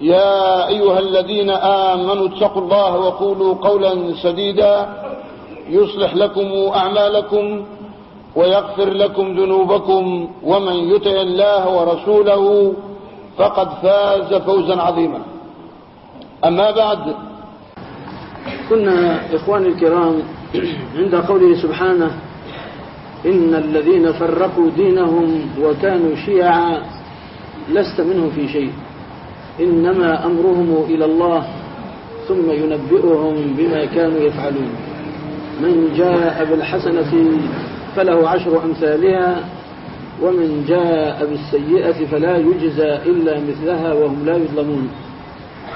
يا أيها الذين آمنوا اتقوا الله وقولوا قولا سديدا يصلح لكم أعمالكم ويغفر لكم ذنوبكم ومن يطع الله ورسوله فقد فاز فوزا عظيما. أما بعد كنا إخواني الكرام عند قوله سبحانه إن الذين فرقوا دينهم وكانوا شيعا لست منهم في شيء. إنما أمرهم إلى الله ثم ينبئهم بما كانوا يفعلون. من جاء بالحسنة فله عشر أمثالها ومن جاء بالسيئة فلا يجزى إلا مثلها وهم لا يظلمون.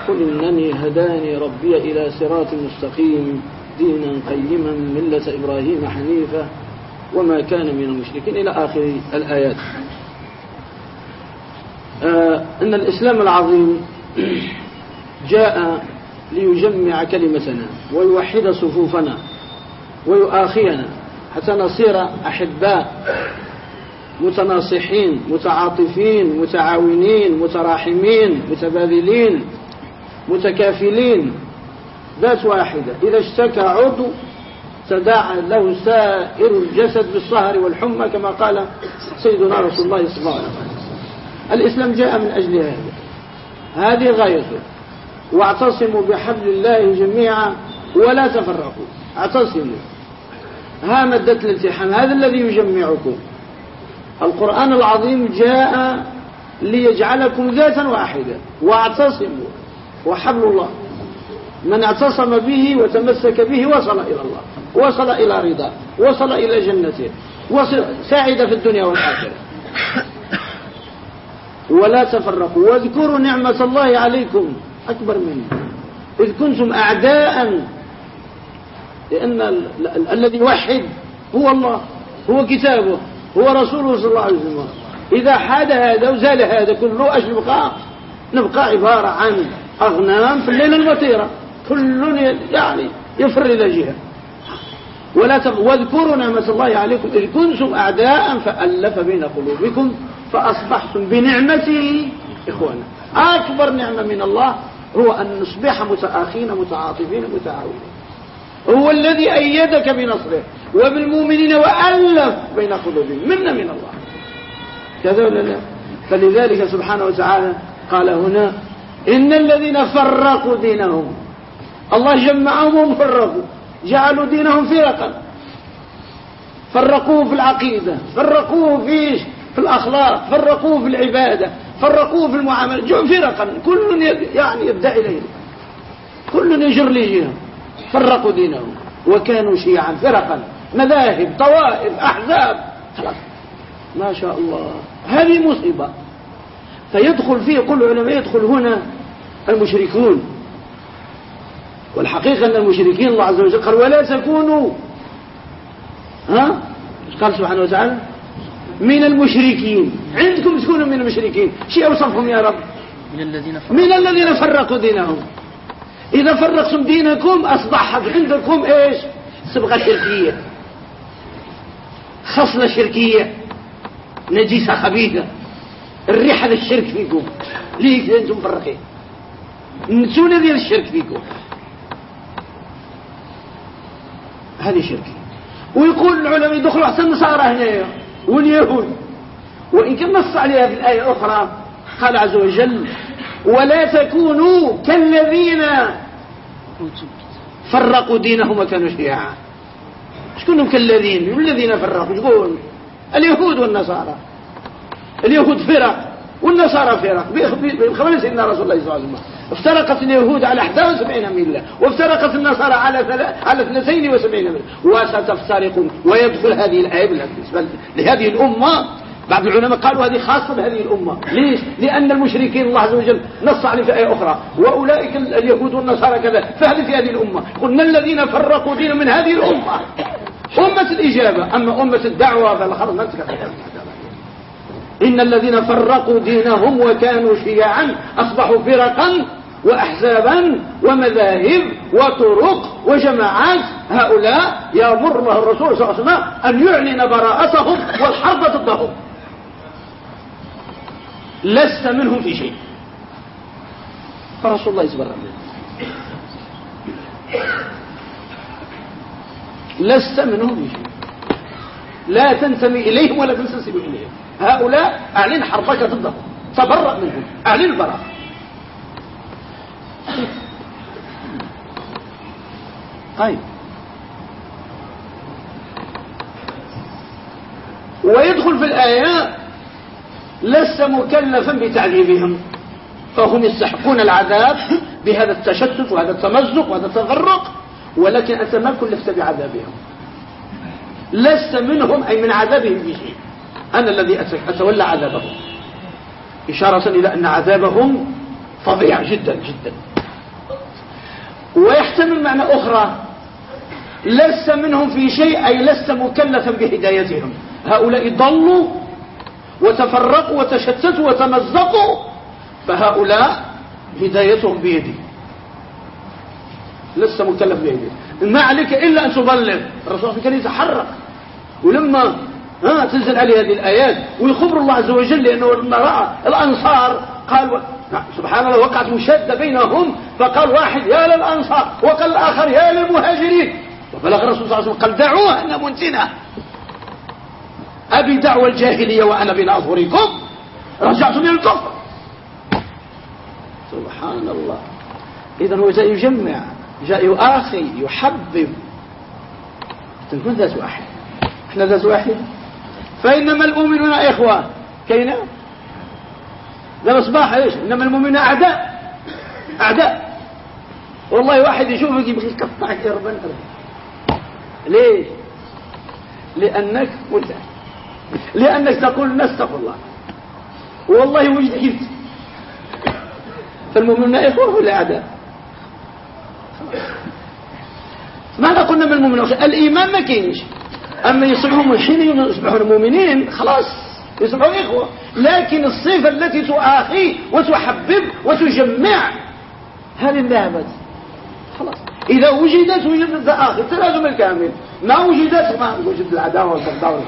قل إنني هداني ربي إلى صراط مستقيم دينا قيما ملة إبراهيم حنيفة وما كان من المشركين إلى آخر الآيات. آه إن الإسلام العظيم جاء ليجمع كلمتنا ويوحد صفوفنا ويؤاخينا. حتى نصير أحباء متناصحين متعاطفين متعاونين متراحمين متبادلين متكافلين. ذات واحدة. إذا اشتكى عضو تداعى له سائر الجسد بالسهر والحمى كما قال سيدنا رسول الله صلى الله عليه وسلم. الإسلام جاء من أجل هذا. هذه غايته. واعتصموا بحبل الله جميعا ولا تفرقوا. اعتصموا. ها مدة الالتحام. هذا الذي يجمعكم. القرآن العظيم جاء ليجعلكم ذاتا واحدة واعتصموا. وحبل الله. من اعتصم به وتمسك به وصل إلى الله. وصل إلى رضاه. وصل إلى جنته. وصل سعد في الدنيا والآخرة. ولا تفرقوا. واذكروا نعمة الله عليكم. أكبر منه إذ كنتم أعداء. لأن ال ال الذي يوحد هو الله. هو كتابه. هو رسوله صلى الله عليه وسلم. إذا حاد هذا وزال هذا كله أش نبقى؟ نبقى عبارة عن أغنام في الليل المطيرة كل يعني يفر إلى جهة. ولا تب... واذكروا نعمة الله عليكم. إذ كنتم أعداء فألف بين قلوبكم. فأصبحتم بنعمته إخوانا. أكبر نعمة من الله هو أن نصبح متآخين متعاطفين متعاونين. هو الذي أيدك بنصره وبالمؤمنين وألف بين قلوبهم. منا من الله؟ كذا ولا لا؟ فلذلك سبحانه وتعالى قال هنا إن الذين فرقوا دينهم الله جمعهم وفرقوا جعلوا دينهم فرقا. فرقوه في العقيدة فرقوه في في الأخلاق فرقوه في العبادة فرقوه في المعاملة فرقا. كل يعني يبدأ إليه. كل يجر لجهه فرقوا دينهم. وكانوا شيعا فرقا. مذاهب طوائف أحزاب. خلاص. ما شاء الله. هذه مصيبة. فيدخل فيه كل علماء يدخل هنا المشركون. والحقيقة أن المشركين الله عز وجل قال ولا تكونوا. ها؟ قال سبحانه وتعالى؟ من المشركين. عندكم تكونوا من المشركين. شيء أوصفهم يا رب. من الذين فرقوا. من الذين فرقوا دينهم. إذا فرقتم دينكم أصبحت عندكم إيش؟ صبغة شركية. خصلة شركية. نجيسة خبيثة. الريحة للشرك فيكم. ليه أنتم مفرقين النتونة ديال الشرك فيكم؟ هذه شركية. ويقول العلماء يدخلوا أحسن النصارى هنا واليهود. وإن كان نص عليها في الآية الأخرى قال عز وجل ولا تكونوا كالذين فرقوا دينهم وكانوا شيعا. شكونهم كالذين؟ الذين فرقوا؟ شكون؟ اليهود والنصارى. اليهود فرق والنصارى فرق. بخبر سيدنا رسول الله صلى الله عليه وسلم. افترقت اليهود على 71 ملة وافترقت النصارى على على 72 ملة. وستفترق ويدخل هذه الآية بالنسبة لهذه الأمة. بعض العلماء قالوا هذه خاصة بهذه الأمة. ليش؟ لأن المشركين الله عز وجل نص عليه في آية أخرى. وأولئك اليهود والنصارى كذا. فهذه في هذه الأمة. قلنا الذين فرقوا دينهم من هذه الأمة. أمة الإجابة. أما أمة الدعوة فالخرج ما إن الذين فرقوا دينهم وكانوا شيعا أصبحوا فرقا وأحزابا ومذاهب وطرق وجماعات هؤلاء يأمر الله الرسول صلى الله عليه وسلم أن يعلن براءتهم والحرب ضدهم. لست منهم في شيء. فرسول الله يصبر منهم لست منهم في شيء. لا تنتمي إليهم ولا تنتسب إليهم. هؤلاء أعلن حربك ضدهم. تبرأ منهم. أعلن البراءة. طيب. ويدخل في الآية لست مكلفا بتعذيبهم فهم يستحقون العذاب بهذا التشتت وهذا التمزق وهذا التفرق ولكن أنت ما كلفت بعذابهم. لست منهم أي من عذابهم بشيء أنا الذي أتولى عذابهم. إشارة إلى أن عذابهم فظيع جدا جدا. ويحتمل معنى أخرى. لست منهم في شيء أي لست مكلفا بهدايتهم. هؤلاء ضلوا وتفرقوا وتشتتوا وتمزقوا فهؤلاء هدايتهم بيدي. لست مكلف بيدي ما عليك إلا أن تبلغ. الرسول كان يتحرك. ولما ها تنزل عليه هذه الآيات ويخبر الله عز وجل لأنه لما رأى الأنصار قال سبحان الله وقعت مشادة بينهم فقال واحد يا للأنصار وقال الآخر يا للمهاجرين. وبلغ الرسول صلى الله عليه وسلم قال دعوها أن منتنة أبي دعوة الجاهلية وأنا بين أظهركم رجعت من الكفر. سبحان الله. إذا هو جاء يجمع جاء يؤاخي يحبب. تكون ذات واحد. إحنا ذات واحد. فإنما المؤمنون إخوة. كينا؟ ده مصباح إيش؟ إنما المؤمنين أعداء. أعداء. والله واحد يشوفك يبغي يقطعك يا ربنا ليه لأنك قلت لأنك تقول الناس استغفر الله. والله وجد كذب فالمؤمنون إخوة ولا اعداء ماذا قلنا من المؤمنين؟ الإيمان ما كاينش. أما يصبحون حين يصبحون مؤمنين خلاص. يصبحون إخوة. لكن الصفة التي تؤاخي وتحبب وتجمع هذه ذهبت خلاص. إذا وجدت وجدت التآخي التلازم الكامل. ما وجدت ما وجد العداوة والبغضاء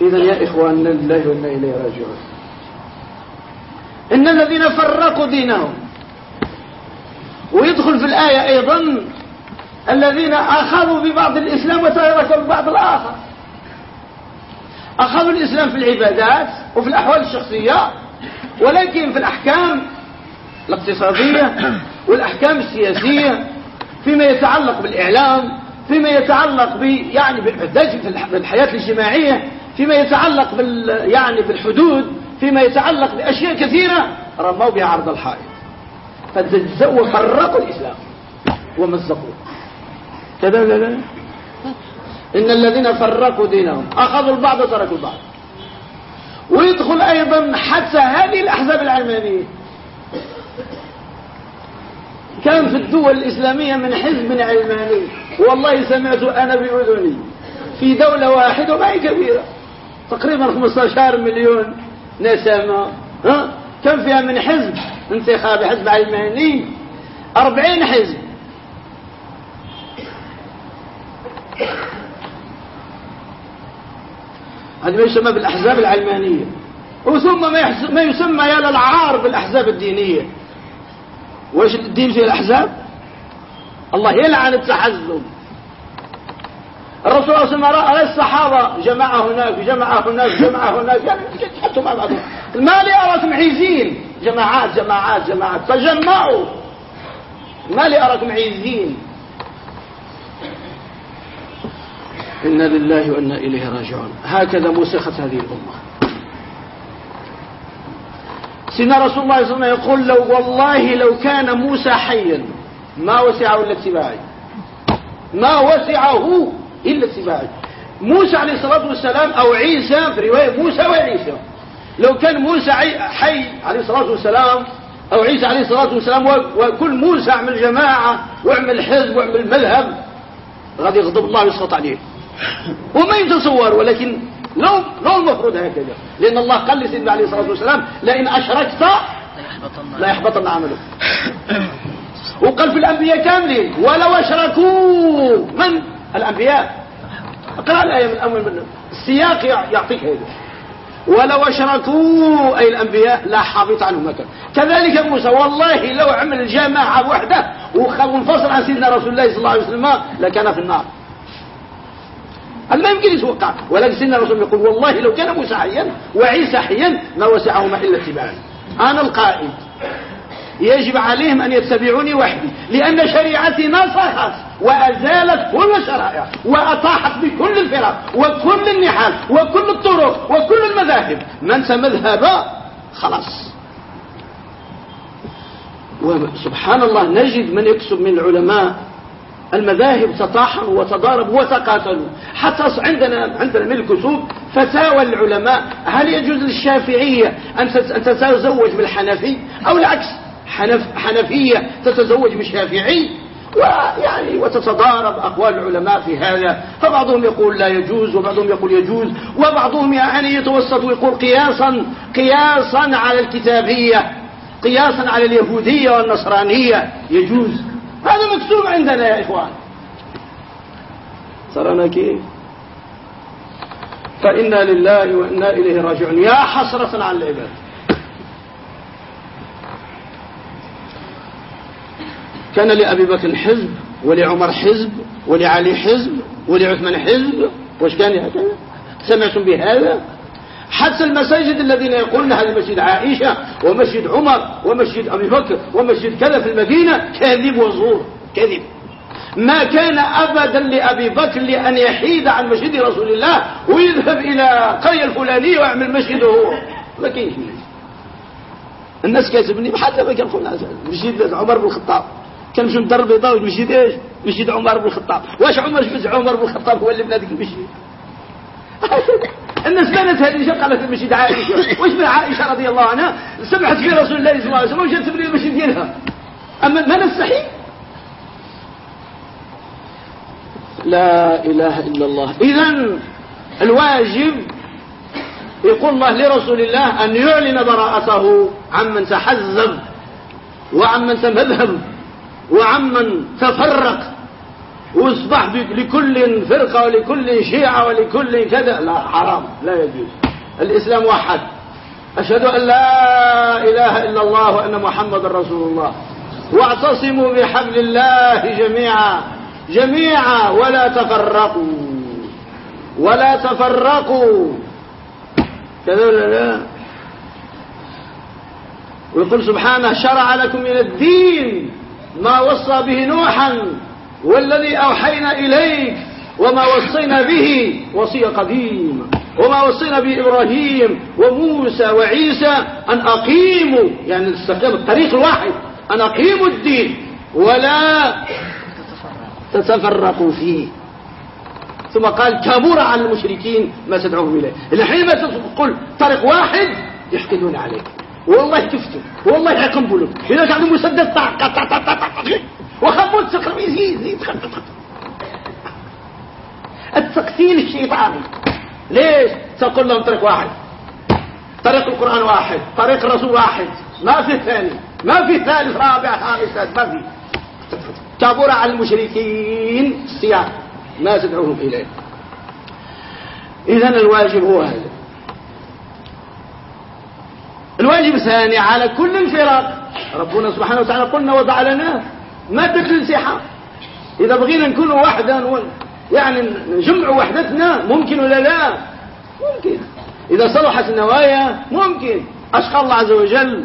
إذا يا إخواننا لله وإنا إليه راجعون. إن الذين فرقوا دينهم. ويدخل في الآية أيضا الذين أخذوا ببعض الإسلام وتركوا ببعض الآخر. أخذوا الإسلام في العبادات وفي الأحوال الشخصية ولكن في الأحكام الاقتصادية والأحكام السياسية فيما يتعلق بالإعلام فيما يتعلق ب يعني في الحياة الاجتماعية فيما يتعلق بال يعني بالحدود فيما يتعلق بأشياء كثيرة رموا بها عرض الحائط. فتجزأوا وفرقوا الإسلام. ومزقوه. كذا لا لا؟ إن الذين فرقوا دينهم. أخذوا البعض وتركوا البعض. ويدخل أيضا حتى هذه الأحزاب العلمانية. كان في الدول الإسلامية من حزب علماني. والله سمعت أنا بأذني. في دولة واحدة وما هي كبيرة. تقريبا 15 مليون نسمة. ها؟ كم فيها من حزب انتخابي حزب علماني. 40 حزب. هذا ما يسمى بالأحزاب العلمانية. وثم ما يسمى يا للعار بالأحزاب الدينية. وإيش الدين فيه الأحزاب؟ الله يلعن التحزب. الرسول صلى الله عليه وسلم رأى الصحابة جماعة هناك جماعة هناك جماعة هناك يعني حتى مع لي أراكم عيزين جماعات جماعات جماعات. تجمعوا. ما لي أراكم عزين إنا لله وإنا إليه راجعون. هكذا مسخت هذه الأمة. سيدنا رسول الله صلى الله عليه وسلم يقول لو والله لو كان موسى حيا ما وسعه إلا اتباعي ما وسعه إلا اتباعي موسى عليه الصلاة والسلام أو عيسى في رواية موسى وعيسى لو كان موسى حي عليه الصلاة والسلام أو عيسى عليه الصلاة والسلام وكل موسى اعمل جماعة واعمل حزب واعمل مذهب غادي يغضب الله ويسخط عليه. وما يتصور ولكن لو لو المفروض هكذا. لأن الله قال لسيدنا عليه الصلاة والسلام لئن أشركت لا يحبطن عملك. وقال في الأنبياء كاملين ولو أشركوا. من؟ الأنبياء. اقرأ الآية من أول من السياق يعطيك هذا. ولو أشركوا. أي الأنبياء لا حبط عنهم مكان كذلك موسى والله لو عمل جماعة وحده وانفصل عن سيدنا رسول الله صلى الله عليه وسلم لكان في النار. هذا ما يمكن يتوقع ولكن سيدنا الرسول يقول والله لو كان موسى حيا وعيسى حيا ما وسعهما إلا اتباعا أنا القائد. يجب عليهم أن يتبعوني وحدي لأن شريعتي نصحت وأزالت كل الشرائع وأطاحت بكل الفرق وكل النحال وكل الطرق وكل المذاهب. من مذهب خلاص. وسبحان الله نجد من يكسب من العلماء المذاهب تطاحنوا وتضاربوا وتقاتلوا حتى عندنا عندنا من الكتب فتاوى العلماء. هل يجوز للشافعية أن تتزوج بالحنفي؟ أو العكس حنف حنفية تتزوج بالشافعي؟ ويعني وتتضارب أقوال العلماء في هذا. فبعضهم يقول لا يجوز وبعضهم يقول يجوز. وبعضهم يعني يتوسط ويقول قياسا قياسا على الكتابية قياسا على اليهودية والنصرانية. يجوز. هذا مكتوب عندنا يا إخوان. صرنا كيف؟ فإنا لله وإنا إليه راجعون. يا حسرة على العباد كان لأبي بكر حزب ولعمر حزب ولعلي حزب ولعثمان حزب. واش كان هكذا سمعتم بهذا؟ حتى المساجد الذين يقولون هذا مسجد عائشة ومسجد عمر ومسجد أبي بكر ومسجد كذا في المدينة كاذب وزور كذب ما كان أبدا لأبي بكر لأن يحيد عن مسجد رسول الله ويذهب إلى قرية الفلانية ويعمل مسجده هو. ما كاينش الناس كاتبني حتى ما كان مسجد عمر بن الخطاب. كان مشي الدار البيضاء والمسجد إيش؟ مسجد عمر بن الخطاب. واش عمر جبت عمر بن الخطاب هو اللي بنى ذيك المسجد؟ الناس بنت هذه قالت المسجد عائشة. واش من عائشة رضي الله عنها؟ سمعت في رسول الله صلى الله عليه وسلم وجات تبني المسجد ديالها أما ما نستحي؟ لا إله إلا الله. إذا الواجب يقول الله لرسول الله أن يعلن براءته عمن تحزب وعمن تمذهب وعمن تفرق. واصبح لكل فرقة ولكل شيعة ولكل كذا. لا حرام لا يجوز. الإسلام واحد أشهد أن لا إله إلا الله وأن محمد رسول الله. واعتصموا بحبل الله جميعا. جميعا ولا تفرقوا. ولا تفرقوا. كذا ولا لا. ويقول سبحانه شرع لكم من الدين ما وصى به نوحا والذي أوحينا إليك وما وصينا به وصية قديمة وما وصينا به إبراهيم وموسى وعيسى أن أقيموا يعني تستقيم الطريق الواحد أن أقيموا الدين ولا تتفرقوا فيه ثم قال كبر على المشركين ما تدعوهم إليه الحين ما تقول طريق واحد يحقدون عليك والله تفتوا والله يقنبلوا إذا كانوا مسدس وخبوت سكر يزيد يزيد التقتيل الشيطاني. ليش؟ تقول لهم طريق واحد. طريق القرآن واحد. طريق الرسول واحد. ما في ثاني. ما في ثالث رابع خامس ما في. كبر على المشركين. السياق ما تدعوهم إليه. إذا الواجب هو هذا. الواجب الثاني على كل الفرق. ربنا سبحانه وتعالى قلنا وضع لنا مادة الانسحاب. إذا بغينا نكون وحدا يعني نجمع وحدتنا ممكن ولا لا؟ ممكن. إذا صلحت النوايا ممكن. أشقى الله عز وجل.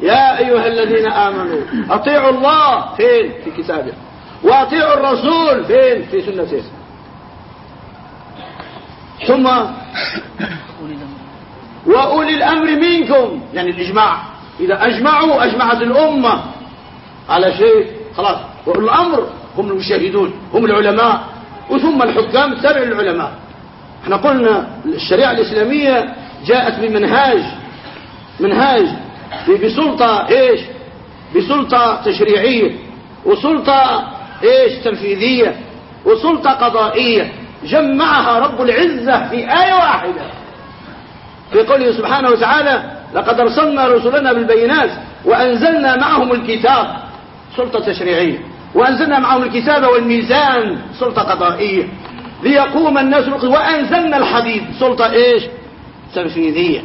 يا أيها الذين آمنوا أطيعوا الله. فين؟ في كتابه. وأطيعوا الرسول. فين؟ في سنته. ثم وأولي الأمر منكم. يعني الإجماع. إذا أجمعوا أجمعت الأمة على شيء خلاص. وأولي الأمر هم المشاهدون هم العلماء. وثم الحكام تابع العلماء إحنا قلنا الشريعة الإسلامية جاءت بمنهاج منهاج بسلطة إيش؟ بسلطة تشريعية وسلطة إيش؟ تنفيذية وسلطة قضائية. جمعها رب العزة في آية واحدة. في قوله سبحانه وتعالى لقد أرسلنا رسلنا بالبينات وأنزلنا معهم الكتاب. سلطة تشريعية. وأنزلنا معهم الكتاب والميزان سلطة قضائية. ليقوم الناس وأنزلنا الحديد. سلطة إيش؟ تنفيذية.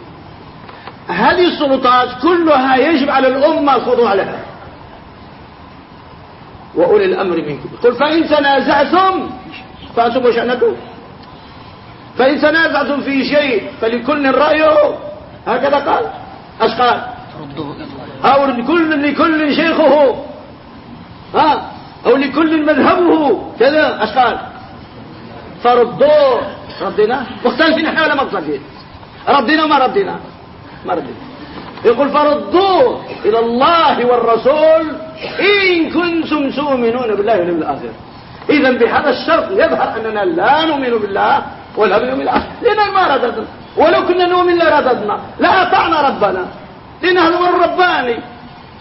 هذه السلطات كلها يجب على الأمة الخضوع لها. وأولي الأمر منكم. قل فإن تنازعتم فأنتم وشأنكم فإن تنازعتم في شيء فلكل رأيه هكذا قال. إيش قال أو لكل لكل شيخه. ها؟ أو لكل مذهبه كذا إيش قال فردوه. ردينا مختلفين إحنا ولا مختلفين؟ ردينا ما ردينا ما ردينا يقول فردوه إلى الله والرسول إن كنتم تؤمنون بالله واليوم الآخر. إذا بهذا الشرط يظهر أننا لا نؤمن بالله ولا باليوم الآخر. لأننا ما رددنا. ولو كنا نؤمن لرددنا. لا أطعنا ربنا. لأن هذا هو الرباني.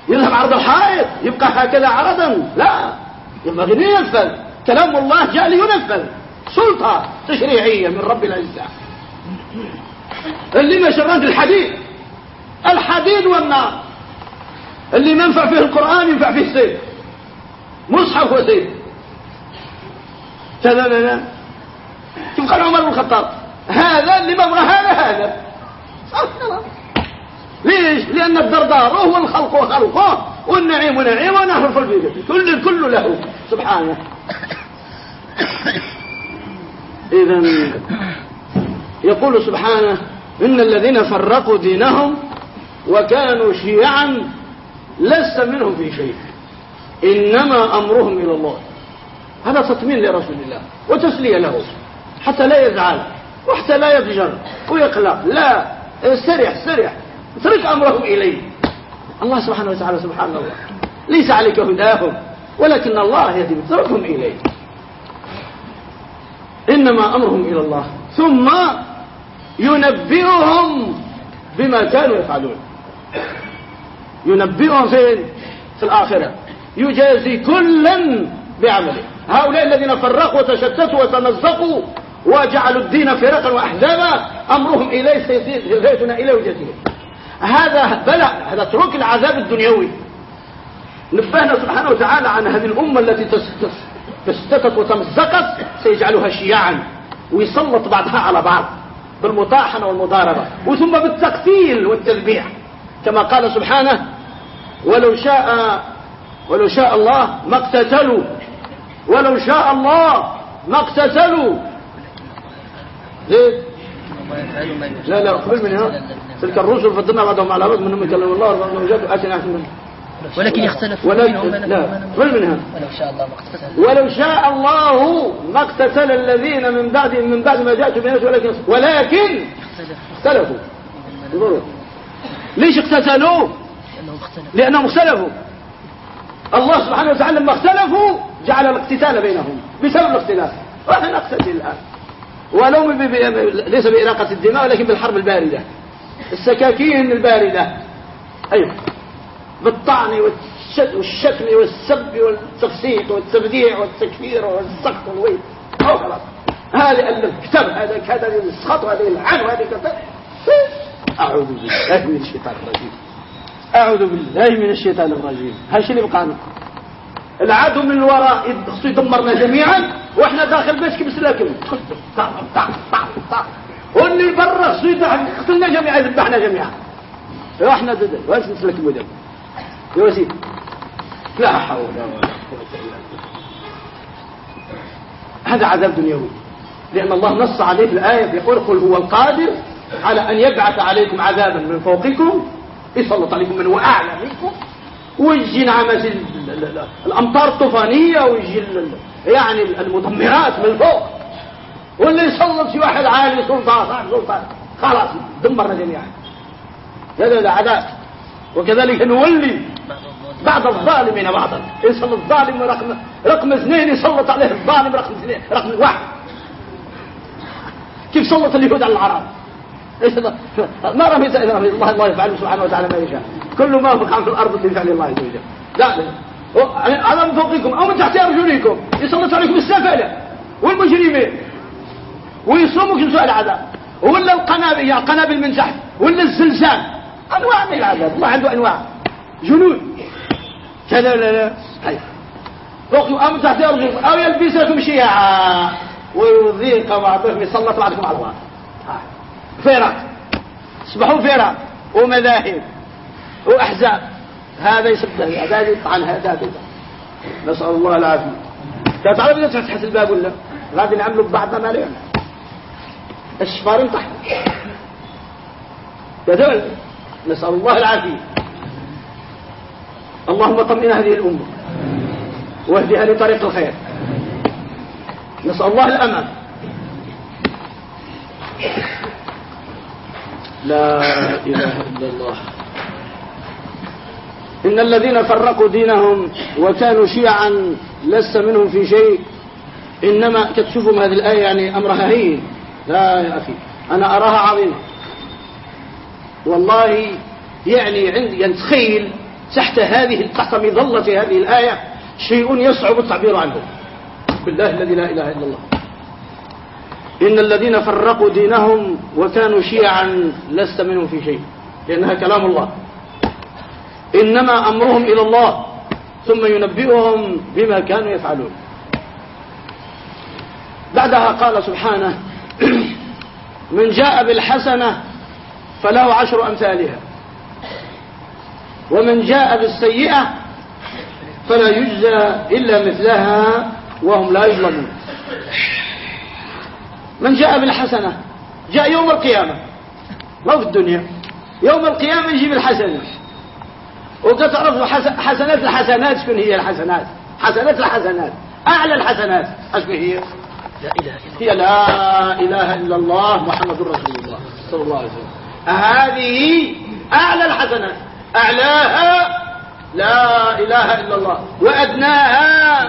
يذهب عرض الحائط يبقى هكذا عرضا. لا ينبغي أن ينفذ. كلام الله جاء لينفذ سلطة تشريعية من رب العزة. اللي ما شرد الحديد. الحديد والنار. اللي منفع فيه القرآن ينفع فيه السيف. مصحف وسيف. كذا لا كيف قال عمر بن الخطاب. هذا اللي بغى هذا هذا. ليش؟ لأن الدردار هو الخلق وخلقه والنعيم نعيم ونحن في البيت كل الكل له. سبحانه. إذا يقول سبحانه إن الذين فرقوا دينهم وكانوا شيعا لست منهم في شيء. إنما أمرهم إلى الله. هذا تطمين لرسول الله وتسلية له. حتى لا يزعل وحتى لا يضجر ويقلق. لا استرح استرح اترك أمرهم إليه. الله سبحانه وتعالى سبحان الله. ليس عليك هداهم ولكن الله يهدي اتركهم إليه. إنما أمرهم إلى الله. ثم ينبئهم بما كانوا يفعلون. ينبئهم فين في الآخرة. يجازي كلا بعمله. هؤلاء الذين فرقوا وتشتتوا وتمزقوا وجعلوا الدين فرقا وأحزابا أمرهم إليه سيأتون إليه وجزيهم هذا بلى هذا ترك العذاب الدنيوي. نبهنا سبحانه وتعالى عن هذه الأمة التي تشتتت وتمزقت سيجعلها شيعا ويسلط بعضها على بعض بالمطاحنة والمضاربة. وثم بالتقتيل والتذبيح. كما قال سبحانه ولو شاء ولو شاء الله ما اقتتلوا. ولو شاء الله ما اقتتلوا. زيد لا لا قبل من هنا. تلك الرسل فضلنا بعضهم على بعض منهم يكلم الله ومنهم جاءوا آتنا منهم ولكن يختلف ولكن لا قبل منها. ولو شاء الله ما اقتتل. ولو شاء الله ما اقتتل الذين من بعد من بعد ما جاءت بينات ولكن ولكن اختلفوا. انظروا. ليش اقتتلوا؟ لأنهم اختلفوا. الله سبحانه وتعالى لما اختلفوا جعل الاقتتال بينهم بسبب الاختلاف. ونحن نقتتل الآن. ولو ليس بإراقة الدماء ولكن بالحرب الباردة. السكاكين الباردة. أيوه. بالطعن والشتم والسب والتفسيق والتبديع والتكفير والسخط والويل. أو خلاص. هذا الكتاب هذا كذا السخط هذه العن وهذه كذا. أعوذ بالله من الشيطان الرجيم. أعوذ بالله من الشيطان الرجيم. هاش اللي بقانا العدو من الوراء خصو يدمرنا جميعا وإحنا داخل بيت كيف سلاكم واللي برا خصو يقتلنا جميعا يذبحنا جميعا. وإحنا دد واش نسلك مدام يا وسيد لا حول ولا قوة إلا بالله. هذا عذاب دنيوي. لأن الله نص عليه في الآية يقول قل هو القادر على أن يبعث عليكم عذابا من فوقكم يسلط عليكم من هو أعلى منكم. ويجي نعمة الأمطار الطوفانية ويجي يعني المدمرات من فوق. واللي يسلط شي واحد عالي سلطان صاحب سلطان خلاص دمرنا جميعا. هذا عذاب. وكذلك نولي بعض الظالمين بعضا. يسلط الظالم رقم رقم اثنين يسلط عليه الظالم رقم اثنين رقم واحد. كيف سلط اليهود على العرب؟ ما رمي الله الله يفعل سبحانه وتعالى ما يشاء. كل ما وقع في الأرض بفعل الله عز وجل. لا على من فوقكم أو من تحت أرجلكم. يسلط عليكم السفلة والمجرمين. ويصومكم سوء العذاب. ولا القنابل يا قنابل من تحت ولا الزلزال. أنواع من العذاب الله عنده أنواع. جنود. كذا لا لا. أو من تحت ارجلكم أو يلبسكم شيعا. ويذيق بعضكم يسلط بعضكم على بعض. فرق اصبحوا فرق ومذاهب. وأحزاب. هذا يسب هذا يطعن هذا نسأل الله العافية. تعرف إذا فتحت الباب ولا غادي نعملوا ببعضنا ما لا الشفار انطح يدل نسأل الله العافية. اللهم طمئن هذه الأمة واهدها لطريق الخير. نسأل الله الأمان. لا إله إلا الله. إن الذين فرقوا دينهم وكانوا شيعا لست منهم في شيء. إنما كتشوفوا هذه الآية يعني أمرها هين. لا يا أخي أنا أراها عظيمة. والله يعني عندي يتخيل تحت هذه تحت مظلة هذه الآية شيء يصعب التعبير عنه. بالله الذي لا إله إلا الله. إن الذين فرقوا دينهم وكانوا شيعا لست منهم في شيء لأنها كلام الله. إنما أمرهم إلى الله ثم ينبئهم بما كانوا يفعلون. بعدها قال سبحانه من جاء بالحسنة فله عشر أمثالها. ومن جاء بالسيئة فلا يجزى إلا مثلها وهم لا يظلمون. من جاء بالحسنة جاء يوم القيامة ما في الدنيا. يوم القيامة يجيب الحسنة وقد تعرفوا حسنات الحسنات شكون هي الحسنات؟ حسنات الحسنات أعلى الحسنات أشكون هي؟ لا إله إلا هي لا إله إلا الله محمد رسول الله صلى الله عليه وسلم. هذه أعلى الحسنات. أعلاها لا إله إلا الله. وأدناها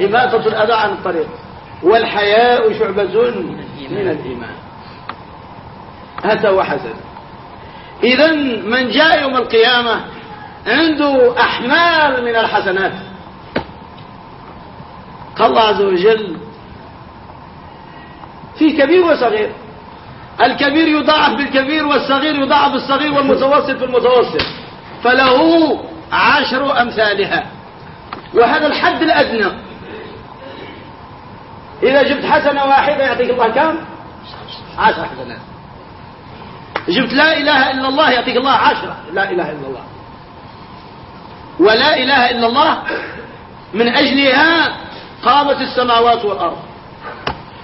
إماتة الأذى عن الطريق. والحياء شعبة من الإيمان. هذا هو حسن. إذا من جاء يوم القيامة عنده أحمال من الحسنات. قال الله عز وجل في كبير وصغير. الكبير يضاعف بالكبير والصغير يضاعف بالصغير والمتوسط بالمتوسط. فله عشر أمثالها. وهذا الحد الأدنى. إذا جبت حسنة واحدة يعطيك الله كم؟ عشر حسنات. جبت لا إله إلا الله يعطيك الله عشرة. لا إله إلا الله. ولا إله إلا الله من أجلها قامت السماوات والأرض.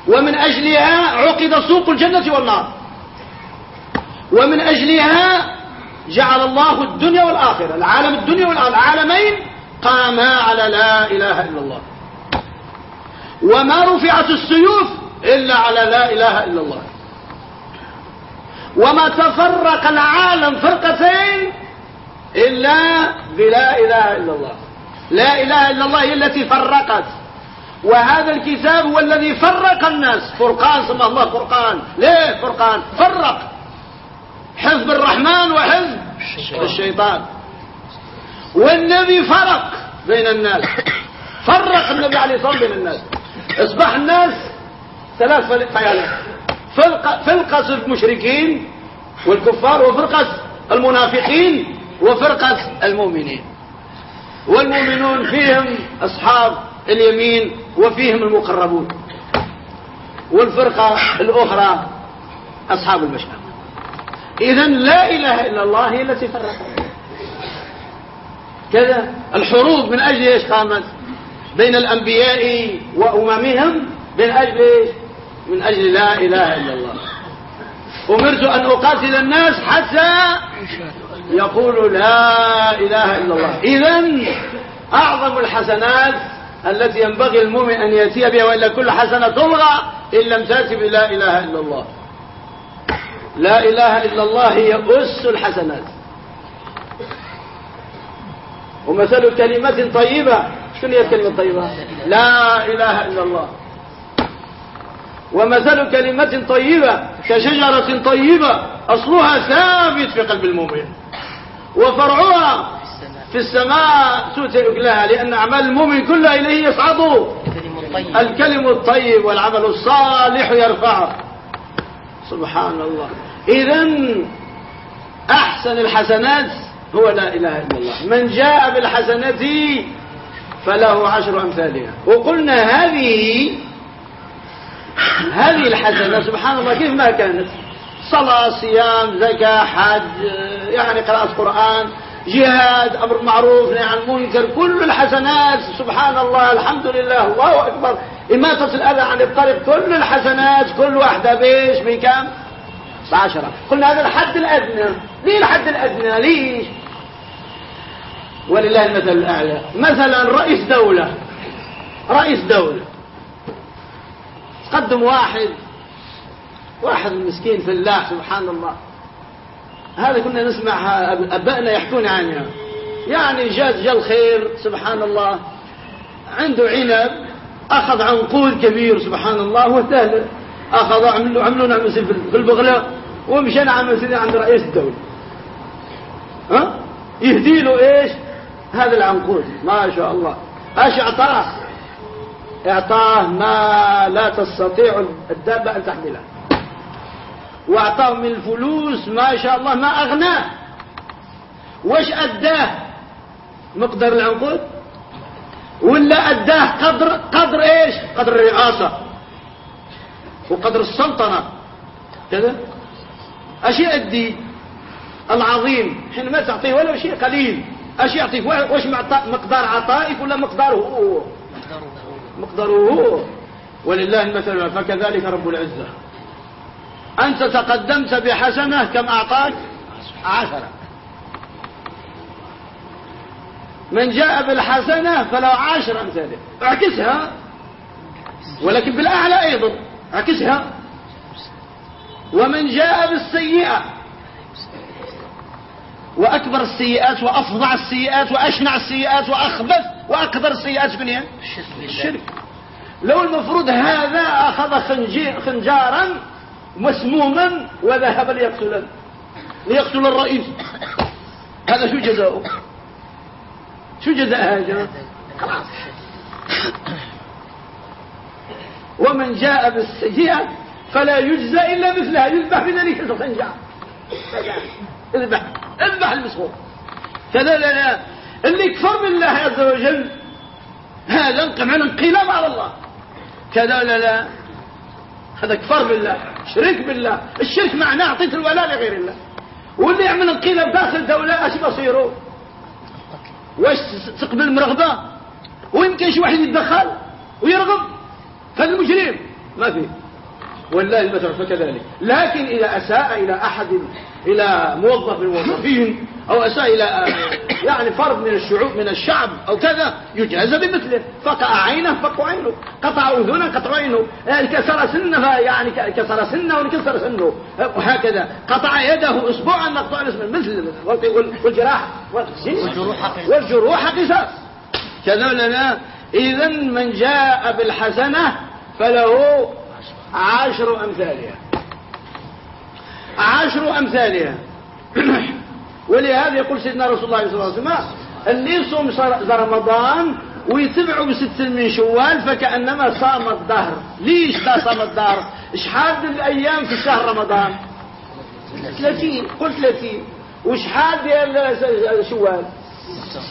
ومن أجلها عقد سوق الجنة والنار. ومن أجلها جعل الله الدنيا والآخرة. العالم الدنيا والآخرة. العالمين قاما على لا إله إلا الله. وما رفعت السيوف إلا على لا إله إلا الله. وما تفرق العالم فرقتين إلا بلا إله إلا الله. لا إله إلا الله هي التي فرقت. وهذا الكتاب هو الذي فرق الناس. فرقان سمى الله فرقان. ليه فرقان؟ فرق حزب الرحمن وحزب الشيطان. والنبي فرق بين الناس. فرق النبي عليه الصلاة والسلام بين الناس. اصبح الناس ثلاث فيالات فرقة المشركين والكفار وفرقة المنافقين وفرقة المؤمنين. والمؤمنون فيهم أصحاب اليمين وفيهم المقربون. والفرقة الأخرى أصحاب المشهد إذا لا إله إلا الله هي التي فرقت. كذا الحروب من أجل إيش قامت؟ بين الأنبياء وأممهم من أجل إيش؟ من أجل لا إله إلا الله. أمرت أن أقاتل الناس حتى يقول لا إله إلا الله. إذا أعظم الحسنات التي ينبغي المؤمن أن يأتي بها وإلا كل حسنة تلغى إن لم تأتي بلا إله إلا الله. لا إله إلا الله هي أس الحسنات. ومثل كلمة طيبة. شنو هي الكلمة الطيبة؟ لا إله إلا الله. ومثل كلمة طيبة كشجرة طيبة أصلها ثابت في قلب المؤمن. وفرعها في السماء تؤتي لها لأن أعمال المؤمن كلها إليه يصعد. الكلم الطيب. الكلم الطيب والعمل الصالح يرفعه. سبحان الله إذا أحسن الحسنات هو لا إله إلا الله. من جاء بالحسنة فله عشر أمثالها. وقلنا هذه هذه الحسنة سبحان الله كيف ما كانت؟ صلاة صيام زكاة حج يعني قراءة قرآن. جهاد أمر معروف نهي عن المنكر كل الحسنات سبحان الله الحمد لله الله أكبر. إماتة الأذى عن الطريق كل الحسنات كل واحدة بيش بكم عشرة قلنا هذا الحد الأدنى. ليه الحد الأدنى؟ ليش؟ ولله المثل الأعلى. مثلا رئيس دولة. رئيس دولة. قدم واحد. واحد مسكين فلاح سبحان الله هذا كنا نسمع أبائنا يحكون عنها. يعني جاء جاء الخير سبحان الله عنده عنب أخذ عنقود كبير سبحان الله وتهل. أخذ عملوا عملوا نعمل في البغلة ومشينا عمل سيدي عند رئيس الدولة. ها؟ يهدي له إيش؟ هذا العنقود. ما شاء الله. إيش أعطاه؟ أعطاه ما لا تستطيع الدابة أن تحمله. واعطاه من الفلوس ما شاء الله ما أغناه. وش أداه؟ مقدر العنقود ولا أداه قدر قدر إيش؟ قدر الرئاسة وقدر السلطنة. كذا؟ اش يأدي العظيم. حين ما تعطيه ولا شيء قليل. أش يعطيك؟ واش مقدار عطائك ولا مقداره؟ هو مقداره. هو ولله المثل فكذلك رب العزة. أنت تقدمت بحسنة كم أعطاك؟ عشرة. من جاء بالحسنة فلو عشر أمثاله اعكسها. ولكن بالأعلى أيضا. اعكسها. ومن جاء بالسيئة. وأكبر السيئات وأفظع السيئات وأشنع السيئات وأخبث وأكبر السيئات هي؟ الشرك. لو المفروض هذا أخذ خنجارا مسموما وذهب ليقتل ليقتل الرئيس. هذا شو جزاؤه؟ شو جزاء هذا خلاص. ومن جاء بالسيئة فلا يجزى إلا مثلها يذبح بذلك الخنجر اذبح. اذبح المسخور كذا لا اللي كفر بالله عز وجل هذا انقلاب على الله. كذا لا لا. هذا كفر بالله شرك بالله الشرك معناه اعطيت الولاء لغير الله. واللي يعمل انقلاب داخل الدولة اش بصيره واش تقبل مرغبة؟ ويمكن شي واحد يتدخل ويرغب. هذا المجرم ما فيه والله المثل فكذلك. لكن إذا أساء إلى أحد إلى موظف من الموظفين أو أساء إلى يعني فرد من الشعوب من الشعب أو كذا يجازى بمثله. فقع عينه فقع عينه. قطع أذنه قطع عينه. كسر سنه يعني كسر سنه ونكسر سنه. وهكذا. قطع يده أسبوعا مقطوع مثل والجراح. والجروح قصاص كذا لنا. إذا من جاء بالحسنة فله عشر أمثالها. عشر أمثالها. ولهذا يقول سيدنا رسول الله صلى الله عليه وسلم اللي يصوم رمضان ويتبعوا بست من شوال فكأنما صام الدهر. ليش لا صام الدهر؟ اشحال الأيام في شهر رمضان؟ 30 قل 30 وشحال ديال شوال؟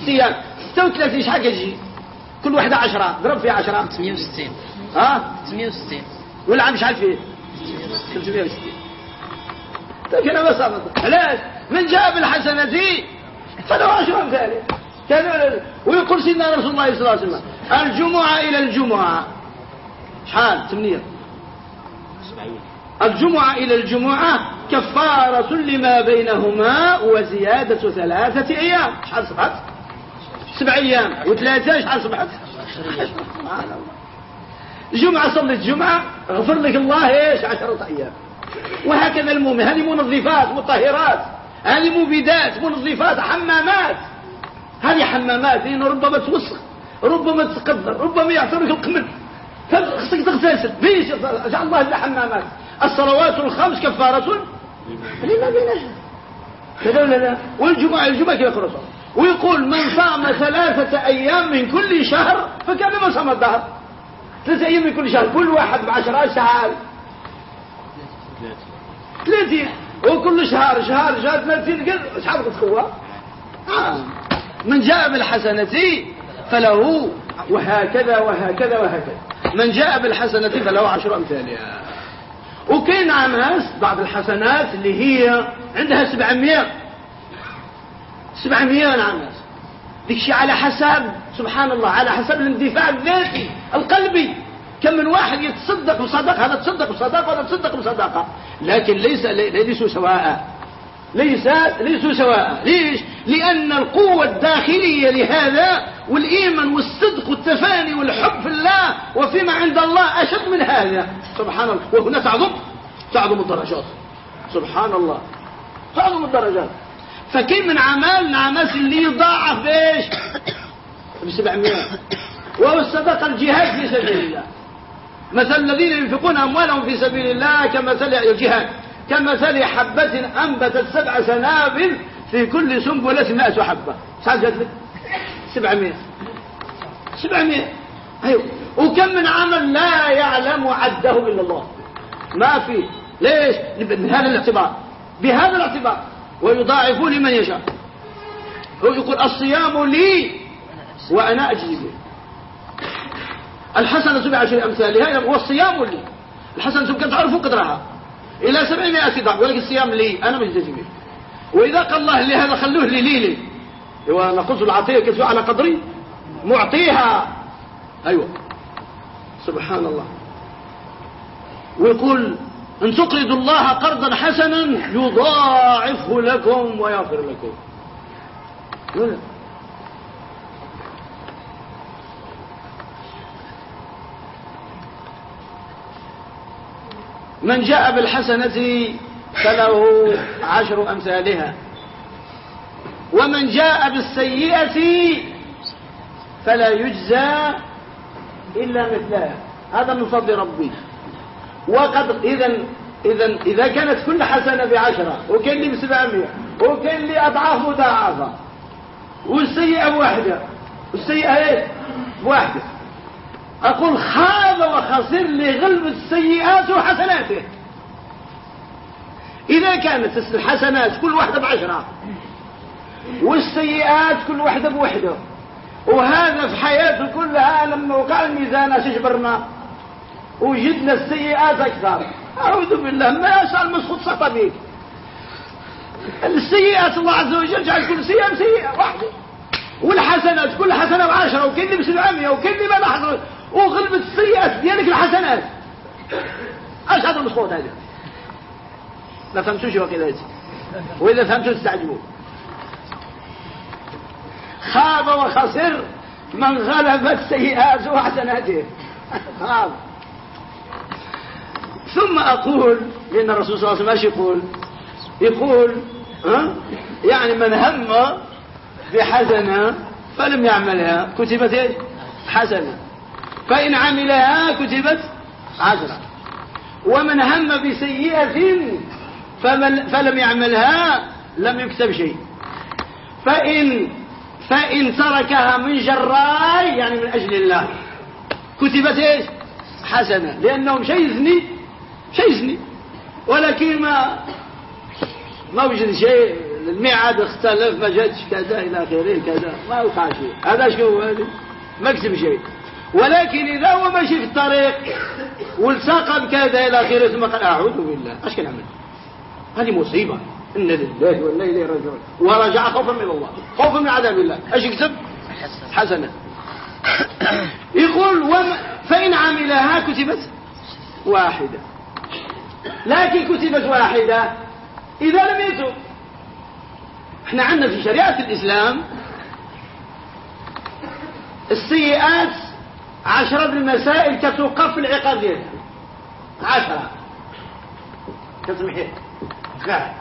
أيام 36 شحال كتجي كل واحدة عشرة. ضرب فيها عشرة. 160 ها؟ 160 والعام شحال فيه 360 لكن ما صامت علاش؟ من جاء بالحسنة فله عشر أمثاله كان ويقول سيدنا رسول الله صلى الله عليه وسلم الجمعة إلى الجمعة. شحال؟ ثمانية. الجمعة إلى الجمعة كفارة لما بينهما وزيادة ثلاثة أيام. شحال صبحت؟ سبع أيام. وثلاثة شحال صبحت؟ جمعة صلت جمعة غفر لك الله إيش؟ عشرة أيام. وهكذا المؤمن. هذه منظفات مطهرات. هذه مبيدات منظفات حمامات. هذه حمامات لأنه ربما توسخ ربما تقدر ربما يعترك القمل. خصك تغتسل فيش جعل الله لنا حمامات. الصلوات الخمس كفارة. لما بينها؟ كذا ولا لا والجمعة الجمعة كيف يخرج ويقول من صام ثلاثة أيام من كل شهر فكان ما صام الدهر. ثلاثة أيام من كل شهر. كل واحد بعشرة شهر. ثلاثين. وكل شهر شهر شهر ثلاثين شحال تخوى آه. من جاء بالحسنة فله وهكذا وهكذا وهكذا. من جاء بالحسنة فله عشر أمثالها. وكاين ناس بعض الحسنات اللي هي عندها سبعمية. سبعمية ناس الشيء على حسب سبحان الله على حسب الاندفاع الذاتي القلبي. كم من واحد يتصدق بصدقة هذا تصدق بصدقة وهذا تصدق بصدقة لكن ليس ليسوا سواء. ليس ليسوا سواء. ليش؟ لأن القوة الداخلية لهذا والإيمان والصدق والتفاني والحب في الله وفيما عند الله أشد من هذا. سبحان الله. وهنا تعظم تعظم الدرجات. سبحان الله. تعظم الدرجات. فكم من عمل نعمس اللي يضاعف بإيش؟ ب 700 وهو الصدقه الجهاد في سبيل الله. مثل الذين ينفقون أموالهم في سبيل الله كمثل الجهاد. كمثل حبة أنبتت سبع سنابل في كل سنبلة مائة حبة. شحال جات لك؟ سبعمائة سبعمائة أيوه. وكم من عمل لا يعلم عده إلا الله. ما في. ليش؟ بهذا الاعتبار. بهذا الاعتبار. ويضاعف لمن يشاء. هو يقول الصيام لي وأنا أجزي به الحسنة بعشر أمثالها والصيام لي. الحسنة كنت تعرفوا قدرها. إلى سبعمائة ضعف ولكن الصيام لي. أنا مجتزي به. وإذا قال الله لي هذا خلوه لي لي لي. ونقص العطية كيف على قدري. معطيها. أيوة. سبحان الله. ويقول إن تقرضوا الله قرضا حسنا يضاعفه لكم ويغفر لكم. من جاء بالحسنة فله عشر أمثالها. ومن جاء بالسيئة فلا يجزى إلا مثلها. هذا من فضل ربي. وقد إذا إذا إذا كانت كل حسنة بعشرة وكان لي بسبعمية وكان لي أضعاف مضاعفة. والسيئة بواحدة. والسيئة إيه بواحدة. أقول خاب وخسر لغلب السيئات وحسناته. إذا كانت الحسنات كل واحدة بعشرة. والسيئات كل واحدة بوحدة. وهذا في حياته كلها لما وقع الميزان اجبرنا وجدنا السيئات أكثر. أعوذ بالله ما شاء المسخط سقط بيك السيئات الله عز وجل جعل كل سيئة سيئة. واحدة. والحسنات كل حسنة بعشرة. وكل بسبعمية وكل ما لحظة وغلبت السيئات ديالك الحسنات. إيش هذا المسخوط هذا؟ ما فهمتوش وكذا وإذا فهمتوا تستعجبوا. خاب وخسر من غلبت سيئات وحسناته. خاب. ثم أقول لأن الرسول صلى الله عليه وسلم إيش يقول؟ يقول ها؟ يعني من هم بحسنة فلم يعملها. كتبت إيش؟ حسنة فإن عملها كتبت عشرة ومن هم بسيئة فلم يعملها لم يكتب شيء. فإن فإن تركها من جراي يعني من أجل الله كتبت إيش؟ حسنة لأنه شيء يزني شيء يزني ولكن ما ما وجد شيء. الميعاد اختلف ما جاتش كذا إلى آخره كذا. ما وقع شيء. هذا شو هذا؟ ما كتب شيء. ولكن إذا هو ماشي في الطريق والتقى بكذا إلى آخره ثم قال أعوذ بالله. إيش كان عمل؟ هذه مصيبة. إن لله وإنا إليه راجعون. ورجع خوفا من الله. خوفا من عذاب الله. إيش يكتب؟ حسنة. يقول وما فإن عملها كتبت واحدة. لكن كتبت واحدة. إذا لم يتب. إحنا عندنا في شريعة الإسلام السيئات عشرة المسائل كتوقف في العقاب ديالها. عشرة. خير.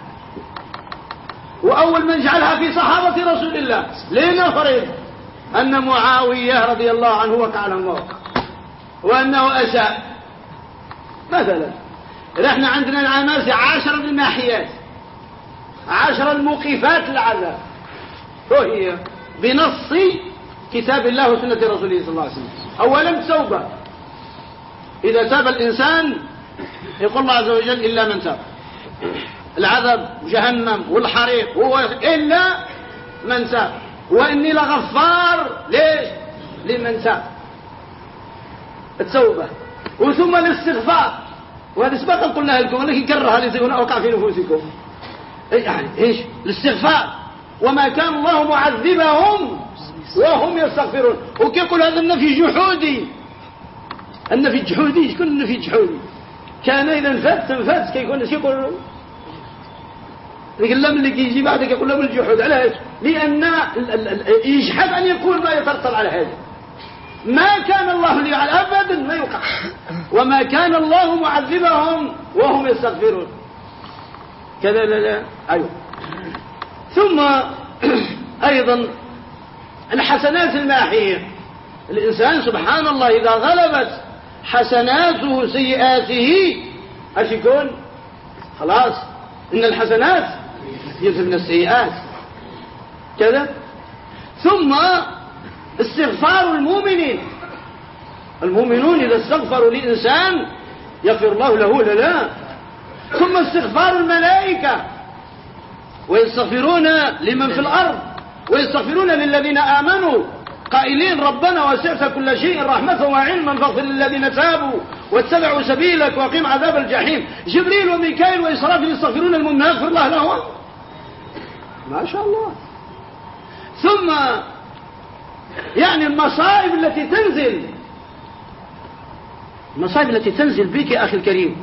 وأول من جعلها في صحابة رسول الله. لنفرض أن معاوية رضي الله عنه وقع له الموقع وأنه أساء. مثلا. إحنا عندنا العناصر عشر الناحيات عشر الموقفات للعذاب وهي بنص كتاب الله وسنة رسوله صلى الله عليه وسلم. أولا التوبة إذا تاب الإنسان يقول الله عز وجل إلا من تاب. العذاب جهنم والحريق هو إلا من تاب. وإني لغفار. ليش؟ لمن تاب. التوبة. وثم الاستغفار. وهذا سبقا قلنا لكم ولكن كرها لتكون أوقع في نفوسكم. يعني إيش؟ الاستغفار. وما كان الله معذبهم وهم يستغفرون. وكيقول هذا النفي جحودي. النفي جحودي شكون النفي جحودي؟ كان إذا انفت انفت كيكون كيقول لكن لم اللي كيجي بعدك يقول له الجحود علاش لأن يجحد أن يكون ما يترتب على هذا. ما كان الله ليعلم أبدا ما يوقع وما كان الله معذبهم وهم يستغفرون. كذا لا لا. أيوه. ثم أيضا الحسنات الماحية. الإنسان سبحان الله إذا غلبت حسناته سيئاته إيش يكون خلاص. إن الحسنات يذهبن السيئات. كذا. ثم استغفار المؤمنين. المؤمنون إذا استغفروا لإنسان يغفر الله له لا لا؟ ثم استغفار الملائكة. ويستغفرون لمن في الأرض. ويستغفرون للذين آمنوا. قائلين ربنا وسعت كل شيء رحمة وعلما فاغفر للذين تابوا واتبعوا سبيلك وقيم عذاب الجحيم. جبريل وميكائيل وإسرافيل يستغفرون المؤمنين. يغفر الله لهم. ما شاء الله. ثم يعني المصائب التي تنزل. المصائب التي تنزل بك يا أخي الكريم.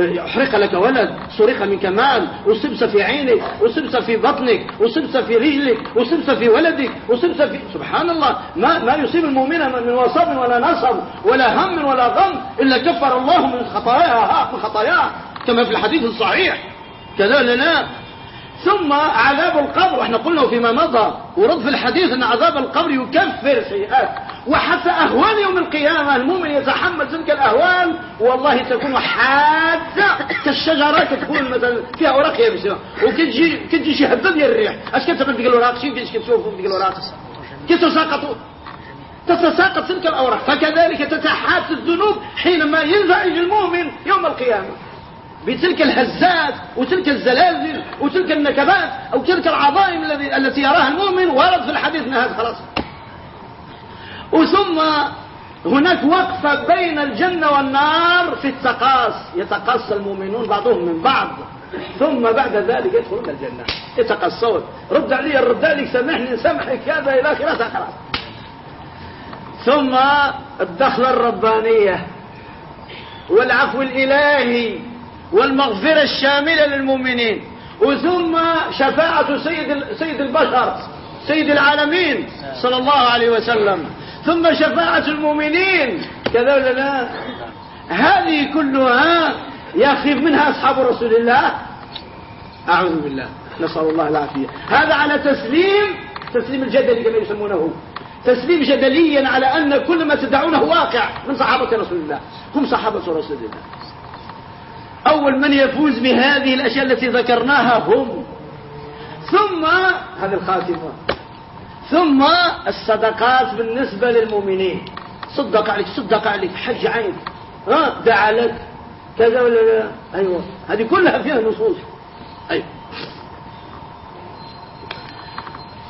أحرق لك ولد سرق منك مال وصبت في عينك وصبت في بطنك وصبت في رجلك وصبت في ولدك وصبت في سبحان الله. ما, ما يصيب المؤمن من وصب ولا نصب ولا هم ولا غم إلا كفر الله من خطاياها من خطاياه. كما في الحديث الصحيح. كذا لا ثم عذاب القبر. وإحنا قلنا فيما مضى ورد في الحديث أن عذاب القبر يكفر سيئات وحتى أهوال يوم القيامة المؤمن يتحمل تلك الأهوال والله تكون حادة. كالشجرات تكون مثلا فيها أوراق يابسة وكتجي كتجي شي هبة ديال الريح. أش كتعمل ديك الأوراق؟ شي كيفاش كتشوفوا ديك الأوراق. كتساقط تتساقط تلك الأوراق. فكذلك تتحات الذنوب حينما ينزعج المؤمن يوم القيامة. بتلك الهزات وتلك الزلازل وتلك النكبات أو تلك العظائم التي يراها المؤمن ورد في الحديث هذا خلاص. وثم هناك وقفة بين الجنة والنار في التقاص. يتقص المؤمنون بعضهم من بعض. ثم بعد ذلك يدخلون الجنة. يتقصون رد علي الرد عليك سامحني سامحك. هذا إلى آخرها خلاص ثم الدخلة الربانية. والعفو الإلهي. والمغفرة الشاملة للمؤمنين. وثم شفاعة سيد سيد البشر سيد العالمين صلى الله عليه وسلم. ثم شفاعة المؤمنين. كذا ولا لا. هذه كلها يخيف منها أصحاب رسول الله. أعوذ بالله. نسأل الله العافية. هذا على تسليم تسليم الجدلي كما يسمونه. تسليم جدليا على أن كل ما تدعونه واقع من صحابة رسول الله. هم صحابة رسول الله. أول من يفوز بهذه الأشياء التي ذكرناها هم. ثم هذه الخاتمة ثم الصدقات بالنسبة للمؤمنين. صدق عليك صدق عليك حج عينك ها دعا لك كذا ولا لا؟ أيوة. هذه كلها فيها نصوص. أيوة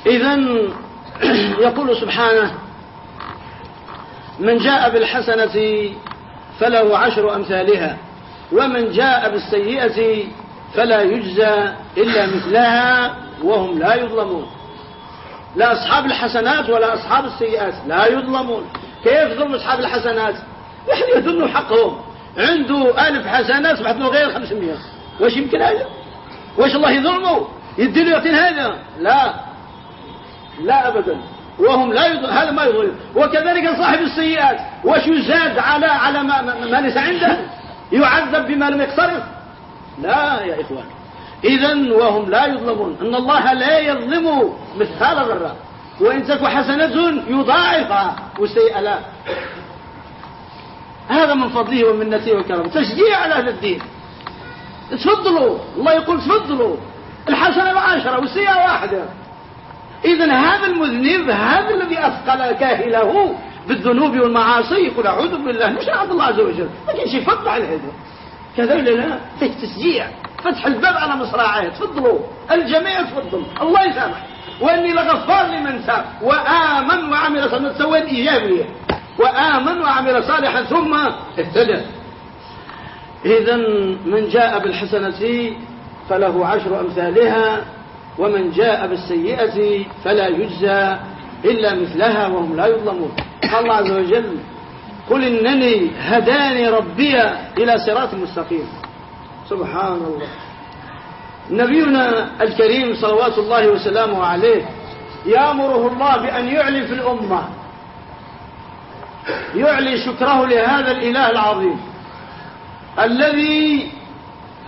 إذا يقول سبحانه من جاء بالحسنة فله عشر أمثالها. ومن جاء بالسيئة فلا يجزى إلا مثلها وهم لا يظلمون. لا أصحاب الحسنات ولا أصحاب السيئات لا يظلمون. كيف ظلم أصحاب الحسنات؟ يعني يدنوا حقهم. عنده ألف حسنة أصبحت له غير 500 واش يمكن هذا؟ واش الله يظلمه؟ يدي له يعطيه هذا؟ لا. لا أبدا. وهم لا يظلم هذا ما يظلم. وكذلك صاحب السيئات. واش يزاد على على ما, ما ليس عنده؟ يعذب بما لم يقترف لا يا إخوان. إذا وهم لا يظلمون. إن الله لا يظلم مثقال ذرة. وإن تك حسنة يضاعفها والسيئة لا هذا من فضله ومنته وكرمه. تشجيع على أهل الدين. تفضلوا. الله يقول تفضلوا. الحسنة بعشرة والسيئة واحدة. إذا هذا المذنب هذا الذي أثقل كاهله بالذنوب والمعاصي يقول أعوذ بالله مش عبد الله عز وجل. شيء فضل على هذا. كذا ولا لا فيه تشجيع. فتح الباب على مصراعيه تفضلوا. الجميع تفضل. الله يسامح وإني لغفار لمن تاب وآمن وعمل صالحا. سوى الايجابيه وآمن وعمل صالحا. ثم اهتدى. اذا من جاء بالحسنة فله عشر أمثالها. ومن جاء بالسيئة فلا يجزى. إلا مثلها وهم لا يظلمون. قال الله عز وجل قل إنني هداني ربي إلى صراط مستقيم. سبحان الله نبينا الكريم صلوات الله وسلامه عليه يأمره الله بأن يعلي في الأمة يعلي شكره لهذا الإله العظيم الذي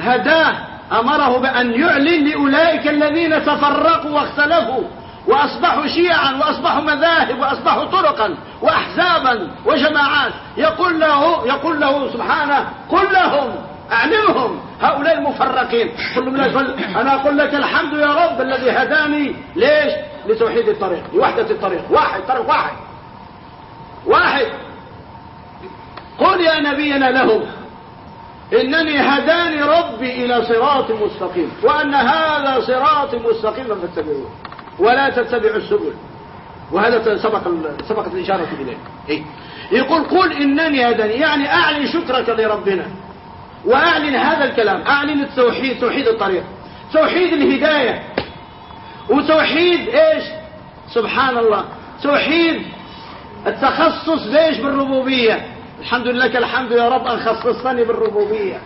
هداه أمره بأن يعلن لأولئك الذين تفرقوا واختلفوا. وأصبحوا شيعا وأصبحوا مذاهب وأصبحوا طرقا وأحزابا وجماعات. يقول له, يقول له سبحانه قل لهم أعلمهم هؤلاء المفرقين. أنا أقول لك الحمد يا رب الذي هداني. ليش؟ لتوحيد الطريق لوحدة الطريق. واحد طريق واحد. واحد. قل يا نبينا لهم إنني هداني ربي إلى صراط مستقيم وأن هذا صراط مستقيم فاتبعوه. ولا تتبعوا السبل. وهذا سبق سبقت الإشارة إليه. إيه؟ يقول قل إنني هداني. يعني أعلن شكرك لربنا. وأعلن هذا الكلام. أعلن التوحيد توحيد الطريق. توحيد الهداية. وتوحيد إيش؟ سبحان الله. توحيد التخصص ليش بالربوبية؟ الحمد لله لك الحمد يا رب أن خصصتني بالربوبية.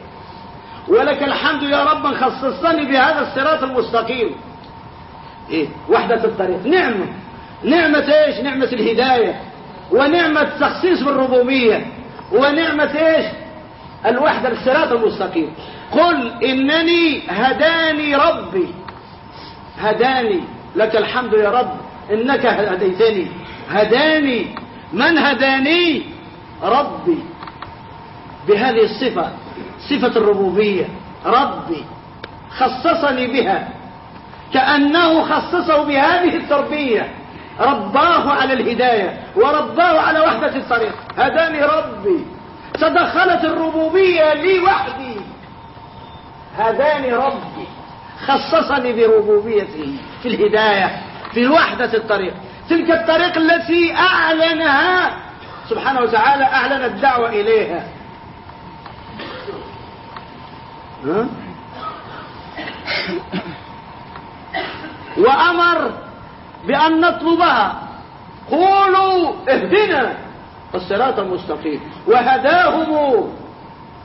ولك الحمد يا رب أن خصصتني بهذا الصراط المستقيم. إيه؟ وحدة الطريق. نعمة. نعمة إيش؟ نعمة الهداية. ونعمة التخصيص بالربوبية. ونعمة إيش؟ الوحدة بالصراط المستقيم. قل إنني هداني ربي. هداني. لك الحمد يا رب. إنك هديتني. هداني. من هداني؟ ربي. بهذه الصفة. صفة الربوبية. ربي. خصصني بها. كأنه خصصه بهذه التربية. رباه على الهداية ورباه على وحدة الطريق. هداني ربي. تدخلت الربوبية لي وحدي. هداني ربي. خصصني بربوبيته في الهداية في وحدة الطريق. تلك الطريق التي أعلنها سبحانه وتعالى أعلن الدعوة إليها. وأمر بأن نطلبها. قولوا اهدنا الصراط المستقيم. وهداهم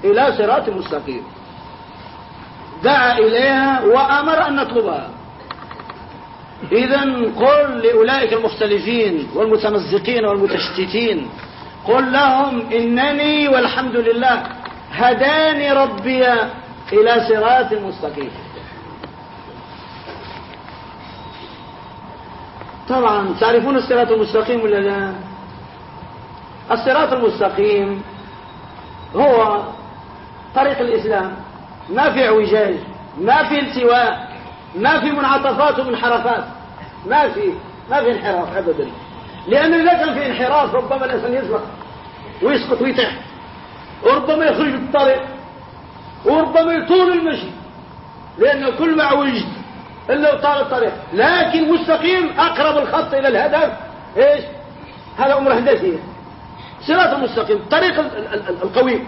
إلى صراط مستقيم. دعا إليها وأمر أن نطلبها. إذا قل لأولئك المختلفين والمتمزقين والمتشتتين. قل لهم إنني والحمد لله هداني ربي إلى صراط مستقيم. طبعا تعرفون الصراط المستقيم ولا لا؟ الصراط المستقيم هو طريق الإسلام. ما في اعوجاج ما في التواء ما في منعطفات ومنحرفات ما في ما في انحراف أبدا. لأن إذا كان في انحراف ربما الإنسان يسبق ويسقط ويطيح وربما يخرج بالطريق. وربما يطول المشي. لأنه كل ما وجد إلا طال الطريق. لكن مستقيم أقرب الخط إلى الهدف. إيش؟ هذا أمر هندسية صراط المستقيم الطريق القوي.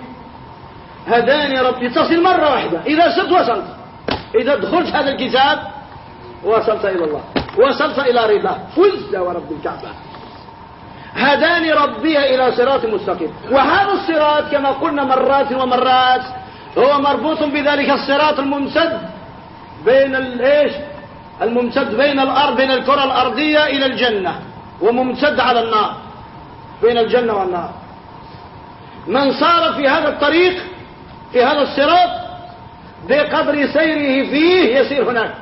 هداني ربي. تصل مرة واحدة. إذا صرت وصلت. إذا دخلت هذا الكتاب وصلت إلى الله. وصلت إلى رضاه. فزت ورب الكعبة. هداني ربي إلى صراط مستقيم. وهذا الصراط كما قلنا مرات ومرات هو مربوط بذلك الصراط الممسد. بين الايش الممسد بين الأرض بين الكرة الأرضية إلى الجنة وممسد على النار. بين الجنة والنار. من صار في هذا الطريق في هذا الصراط بقدر سيره فيه يسير هناك.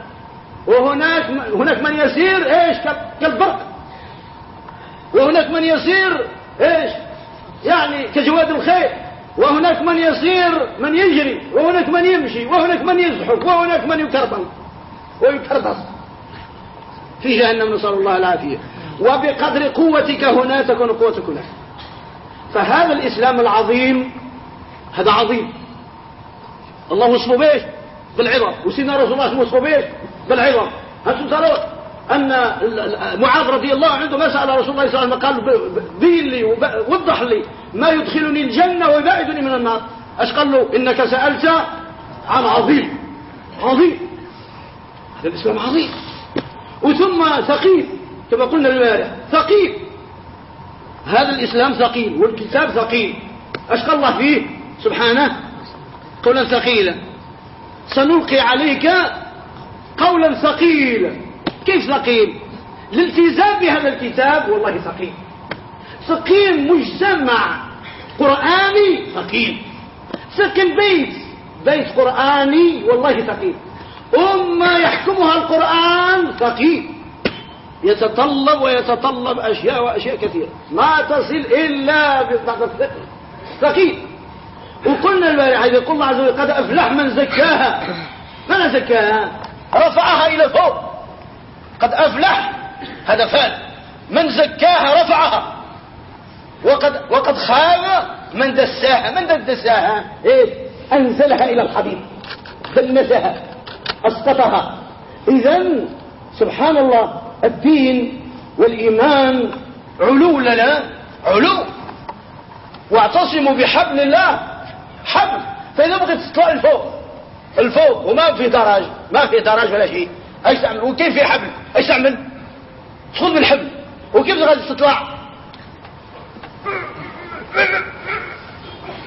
وهناك هناك من يسير إيش؟ كالبرق. وهناك من يسير إيش؟ يعني كجواد الخيل. وهناك من يسير من يجري وهناك من يمشي وهناك من يزحف وهناك من يكربل. ويكربص في جهنم نسأل الله العافية. وبقدر قوتك هنا تكون قوتك هناك فهذا الإسلام العظيم هذا عظيم. الله اسمه بيش بالعظم وسيدنا رسول الله اسمه بيش بالعظم هل ترى أن معاذ رضي الله عنه ما سأل رسول الله صلى الله عليه وسلم قال بين لي وضح لي ما يدخلني الجنة ويبعدني من النار. إيش قال له؟ إنك سألت عن عظيم. عظيم. هذا الإسلام عظيم. وثم ثقيل. كما قلنا البارح ثقيل. هذا الإسلام ثقيل والكتاب ثقيل. إيش قال الله فيه؟ سبحانه. قولا ثقيلا. سنلقي عليك قولا ثقيلا. كيف ثقيل الالتزام بهذا الكتاب والله ثقيل ثقيل مجتمع قرآني ثقيل سكن بيت بيت قرآني والله ثقيل أمة يحكمها القرآن ثقيل يتطلب ويتطلب أشياء وأشياء كثيرة. ما تصل إلا بعد الثقل ثقيل وقلنا البارحة يقول الله عز وجل قد أفلح من زكاها. من زكاها؟ رفعها إلى فوق قد أفلح هذا فعل. من زكاها رفعها. وقد, وقد خاب من دساها. من دساها؟ إيه؟ أنزلها إلى الحبيب. دنسها أسقطها. إذا سبحان الله الدين والإيمان علو لنا علو. واعتصموا بحبل الله. حبل. فإذا بغيت تطلع الفوق. الفوق. وما في دراج ما في دراج ولا شيء. إيش تعمل؟ وكيف في حبل إيش تعمل؟ خذ بالحبل. وكيف غادي تطلع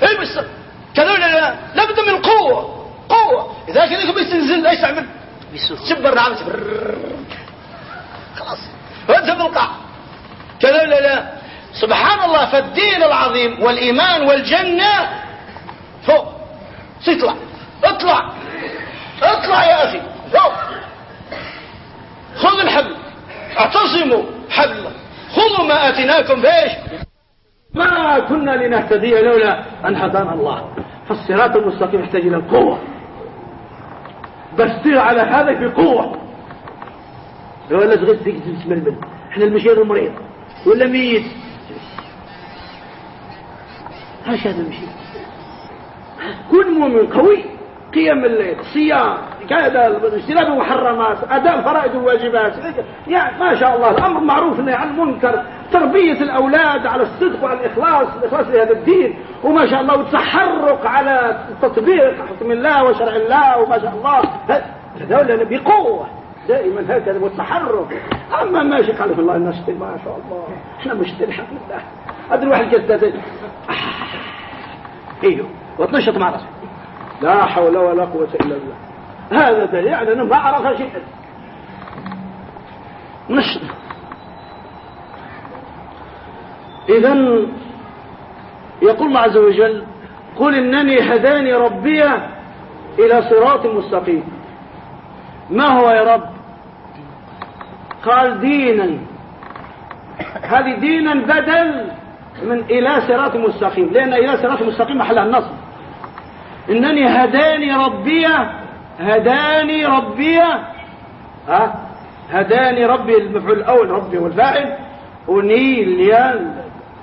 إيه بس كذا لا؟ لابد من قوة. قوة. إذا كان بيستنزل إيش تعمل؟ شبر نعم خلاص. وانت تلقى كذا ولا لا؟ سبحان الله فالدين العظيم والإيمان والجنة فوق. اطلع اطلع. اطلع يا أخي. فوق. خذ الحبل اعتصموا حبل. خذوا ما آتيناكم بإيش؟ ما كنا لنهتدي لولا أن هدانا الله. فالصراط المستقيم يحتاج إلى القوة. بس على هذا في قوة. ولا تغير تسململ إحنا المشير المريض. ولا ميت. هاش هذا المشير كن مؤمن قوي. قيام الليل صيام كذا اجتناب المحرمات أداء فرائض الواجبات يعني ما شاء الله الأمر معروف عن المنكر تربية الأولاد على الصدق وعلى الإخلاص الإخلاص لهذا الدين. وما شاء الله والتحرك على تطبيق حكم الله وشرع الله وما شاء الله. هذول بقوة دائما هكذا والتحرك أما ماشي قال الله الناس ما شاء الله. إحنا مشتري الحمد لله. هذا الواحد جدد. أيوه وتنشط مع راسه لا حول ولا قوة إلا بالله. هذا دليل أنه ما عرف شيئا. نشط إذا يقول الله عز وجل قل إنني هداني ربي إلى صراط مستقيم. ما هو يا رب؟ قال دينا. هذه دينا بدل من إلى صراط مستقيم. لأن إلى صراط مستقيم محلها النصب. إنني هداني ربي هداني ربي. ها؟ هداني ربي المفعول الأول ربي والفاعل وني اليان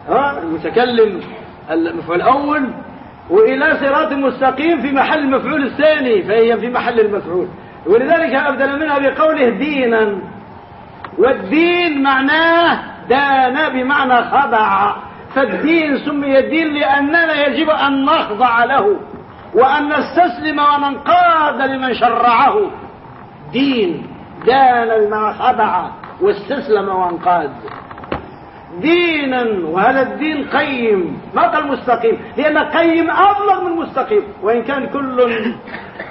ها؟ المتكلم المفعول الأول. وإلى صراط مستقيم في محل المفعول الثاني فهي في محل المفعول. ولذلك أبدل منها بقوله دينا. والدين معناه دان بمعنى خضع. فالدين سمي الدين لأننا يجب أن نخضع له. وأن نستسلم وننقاد لمن شرعه. دين دان بما خضع واستسلم وانقاد. دينا وهذا الدين قيم ما قال مستقيم لأن قيم أبلغ من مستقيم. وإن كان كل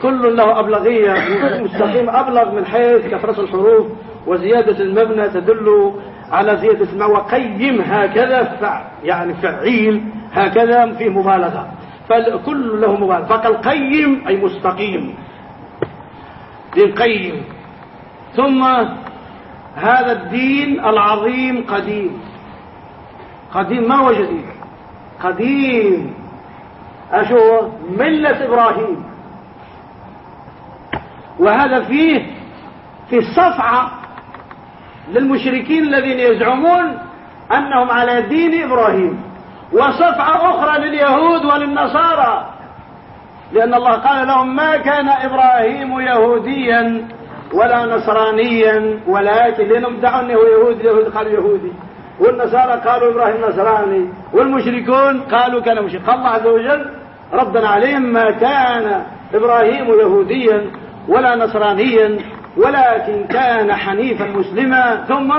كل له أبلغية مستقيم أبلغ من حيث كثرة الحروف وزيادة المبنى تدل على زيادة المعنى وقيم هكذا يعني فعيل هكذا فيه مبالغة. فكل له مبالغة فقال قيم أي مستقيم. دين قيم ثم هذا الدين العظيم قديم. قديم ما هو جديد؟ قديم. أشو؟ ملة إبراهيم. وهذا فيه في صفعة للمشركين الذين يزعمون أنهم على دين إبراهيم. وصفعة أخرى لليهود وللنصارى. لأن الله قال لهم ما كان إبراهيم يهوديا ولا نصرانيا ولكن لأنهم دعوا أنه يهودي اليهود قالوا يهودي. والنصارى قالوا إبراهيم نصراني. والمشركون قالوا كان مشرك. قال الله عز وجل ردا عليهم ما كان إبراهيم يهوديا ولا نصرانيا ولكن كان حنيفا مسلما. ثم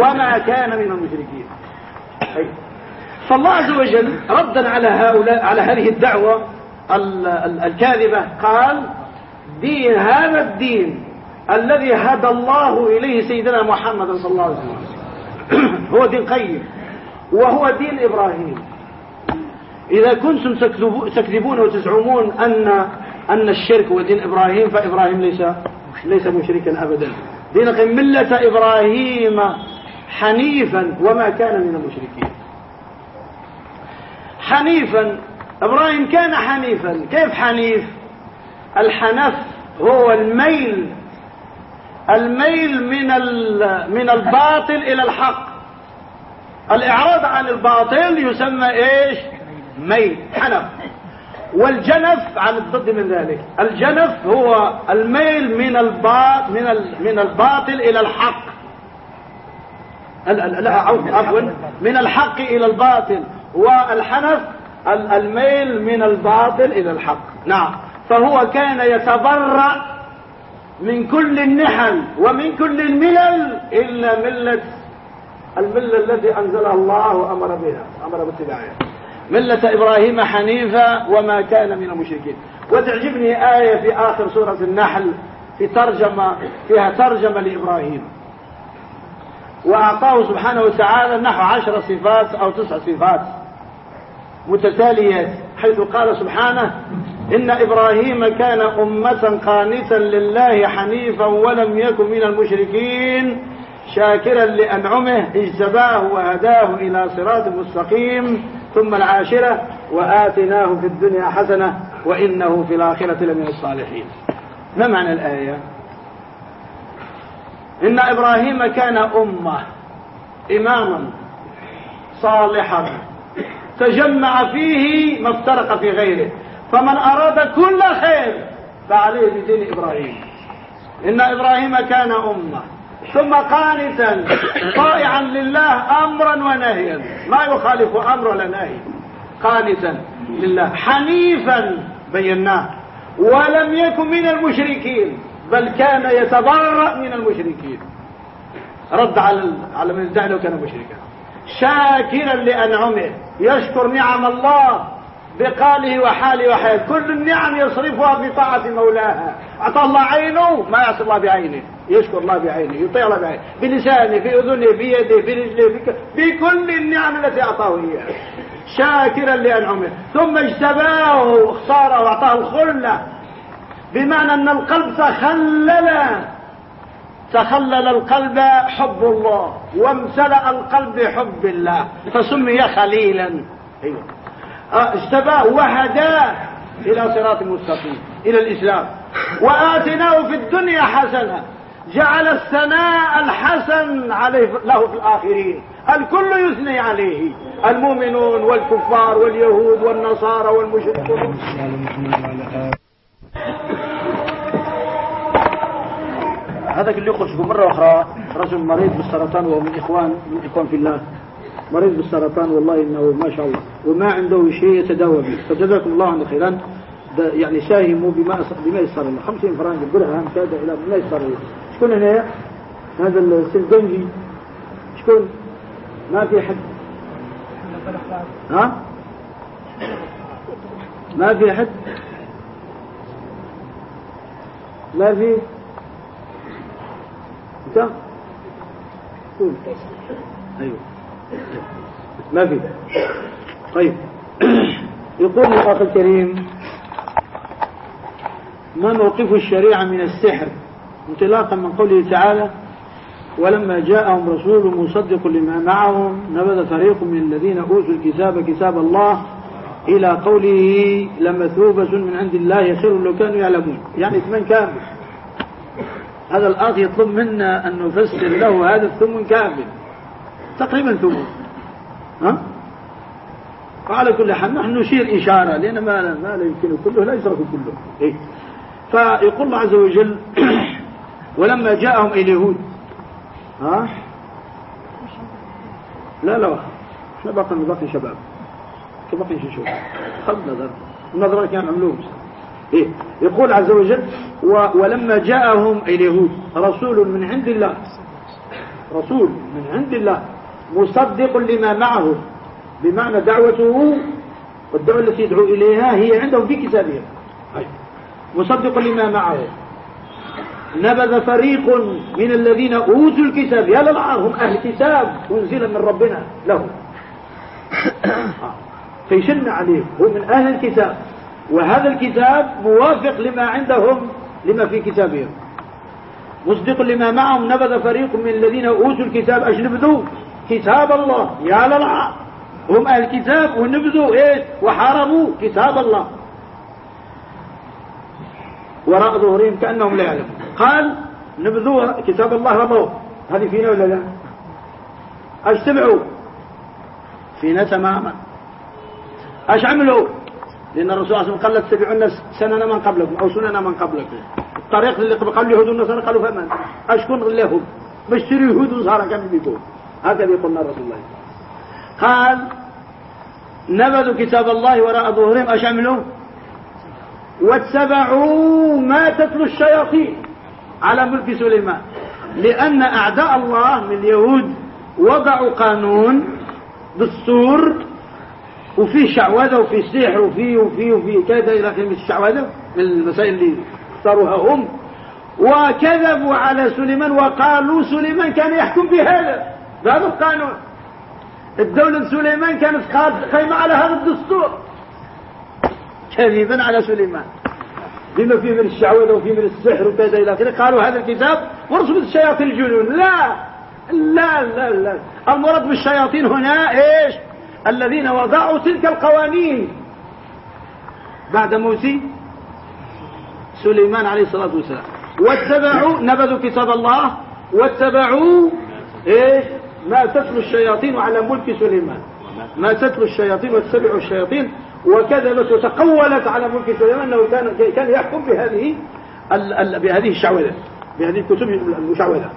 وما كان من المشركين. فالله عز وجل ردا على هؤلاء على هذه الدعوة الكاذبة. قال دين هذا الدين الذي هدى الله إليه سيدنا محمد صلى الله عليه وسلم. هو دين قيم وهو دين إبراهيم. إذا كنتم تكذبون وتزعمون أن أن الشرك هو دين إبراهيم فإبراهيم ليس ليس مشركا أبدا. دين ملة إبراهيم حنيفا وما كان من المشركين. حنيفا. إبراهيم كان حنيفا. كيف حنيف؟ الحنف هو الميل الميل من من الباطل إلى الحق. الإعراض عن الباطل يسمى إيش؟ ميل حنف. والجنف عن الضد من ذلك. الجنف هو الميل من الباطل من من الباطل إلى الحق. لا عفوا. من الحق إلى الباطل. والحنف الميل من الباطل إلى الحق. نعم. فهو كان يتبرأ من كل النحل ومن كل الملل إلا ملة الملة التي أنزلها الله وأمر بها أمر باتباعها ملة إبراهيم حنيفة وما كان من المشركين. وتعجبني آية في آخر سورة النحل في ترجمة فيها ترجمة لإبراهيم. وأعطاه سبحانه وتعالى نحو عشر صفات أو تسع صفات. متتاليات حيث قال سبحانه إن إبراهيم كان أمة قانتا لله حنيفا ولم يكن من المشركين شاكرا لأنعمه اجتباه وهداه إلى صراط مستقيم ثم العاشرة وآتناه في الدنيا حسنة وإنه في الآخرة لمن الصالحين. ما معنى الآية؟ إن إبراهيم كان أمة إماما صالحا تجمع فيه ما افترق في غيره. فمن أراد كل خير فعليه بدين إبراهيم. إن إبراهيم كان أمة. ثم قانتا طائعا لله أمرا ونهيا. ما يخالف أمر ولا نهي. قانتا لله. حنيفا بيناه. ولم يكن من المشركين بل كان يتبرأ من المشركين. رد على على من ادعى كان مشركا. شاكرا لأنعمه. يشكر نعم الله بقاله وحاله وحياته. كل النعم يصرفها بطاعة مولاها. أعطى الله عينه ما يعصي الله بعينه. يشكر الله بعينه يطيع الله بعينه. بلسانه في أذنه في يده في رجله بكل النعم التي أعطاه إياها شاكرا لأنعمه. ثم اجتباه واختاره وأعطاه الخلة بمعنى أن القلب تخلل. تخلل القلب حب الله وامتلأ القلب بحب الله. فسمي خليلا. أيوه. اجتباه وهداه إلى صراط مستقيم إلى الإسلام. وآتناه في الدنيا حسنة. جعل الثناء الحسن عليه له في الآخرين. الكل يثني عليه. المؤمنون والكفار واليهود والنصارى والمشركون. هذا اللي يخرج مرة أخرى رجل مريض بالسرطان وهو من إخوان من إخوان في الله. مريض بالسرطان والله إنه ما شاء الله. وما عنده شيء يتداوى به. فجزاكم الله عن خيرا. يعني ساهموا بما بما يسر الله. 50 فرنك درهم كذا إلى ما يسر الله. شكون هنا؟ هذا السلدنجي شكون؟ ما في حد ها؟ ما في حد ما في؟ انت؟ قول. أيوه. ما في. طيب. يقول الاخ الكريم ما موقف الشريعة من السحر؟ انطلاقا من قوله تعالى ولما جاءهم رسول مصدق لما معهم نبذ فريق من الذين أوتوا الكتاب كتاب الله إلى قوله لمثوبة من عند الله خير لو كانوا يعلمون. يعني ثمن كامل هذا الأخ يطلب منا أن نفسر له هذا الثمن كامل. تقريبا ثمن. ها؟ وعلى كل حال نحن نشير إشارة لأن ما ما لا يمكن كله لا يصرف كله. إيه؟ فيقول الله عز وجل ولما جاءهم اليهود ها؟ لا لا إحنا باقي باقي شباب. باقي شباب خذ نظر النظرة كان عملوه. إيه؟ يقول عز وجل و ولما جاءهم اليهود رسول من عند الله. رسول من عند الله مصدق لما معه بمعنى دعوته والدعوة التي يدعو إليها هي عندهم في كتابهم. مصدق لما معه. نبذ فريق من الذين أوتوا الكتاب. يا للعار هم أهل كتاب أنزل من ربنا لهم. فيشن عليهم هم من أهل الكتاب. وهذا الكتاب موافق لما عندهم لما في كتابهم. مصدق لما معهم نبذ فريق من الذين أوتوا الكتاب أجنبذوا كتاب الله. يا للعار هم أهل الكتاب ونبذوا إيش؟ وحاربوا كتاب الله. وراء ظهورهم كأنهم لا يعلمون. قال نبذوا كتاب الله رضوه هذه فينا ولا لا؟ اجتمعوا فينا تماما. أيش عملوا؟ لأن الرسول صلى الله عليه وسلم قال تتبعون سنن من قبلكم أو سنن من قبلكم. الطريق اللي قبل اليهود والنصارى قالوا فمن أشكون لهم بشتري يهود ونصارى كانوا بيقول هكذا يقولنا رسول الله قال نبذوا كتاب الله وراء ظهورهم. إيش عملوا واتبعوا ما تتلو الشياطين على ملك سليمان. لأن أعداء الله من اليهود وضعوا قانون دستور وفيه شعوذة وفيه سحر وفيه وفيه وفيه كذا إلى كلمة الشعوذة من المسائل اللي اختاروها هم. وكذبوا على سليمان وقالوا سليمان كان يحكم بهذا. بهذا القانون. الدولة سليمان كانت قائمة على هذا الدستور. كذبا على سليمان. بما فيه من الشعوذة وفيه من السحر وكذا إلى آخره قالوا هذا الكتاب ورسم الشياطين الجنون. لا. لا لا لا. المراد بالشياطين هنا إيش؟ الذين وضعوا تلك القوانين. بعد موت سليمان عليه الصلاة والسلام. واتبعوا نبذوا كتاب الله. واتبعوا إيش؟ ما تتلو الشياطين على ملك سليمان. ما تتلو الشياطين واتبعوا الشياطين. وكذبت وتقولت على ملك سليمان أنه كان كان يحكم بهذه بهذه الشعوذة. بهذه الكتب المشعوذة.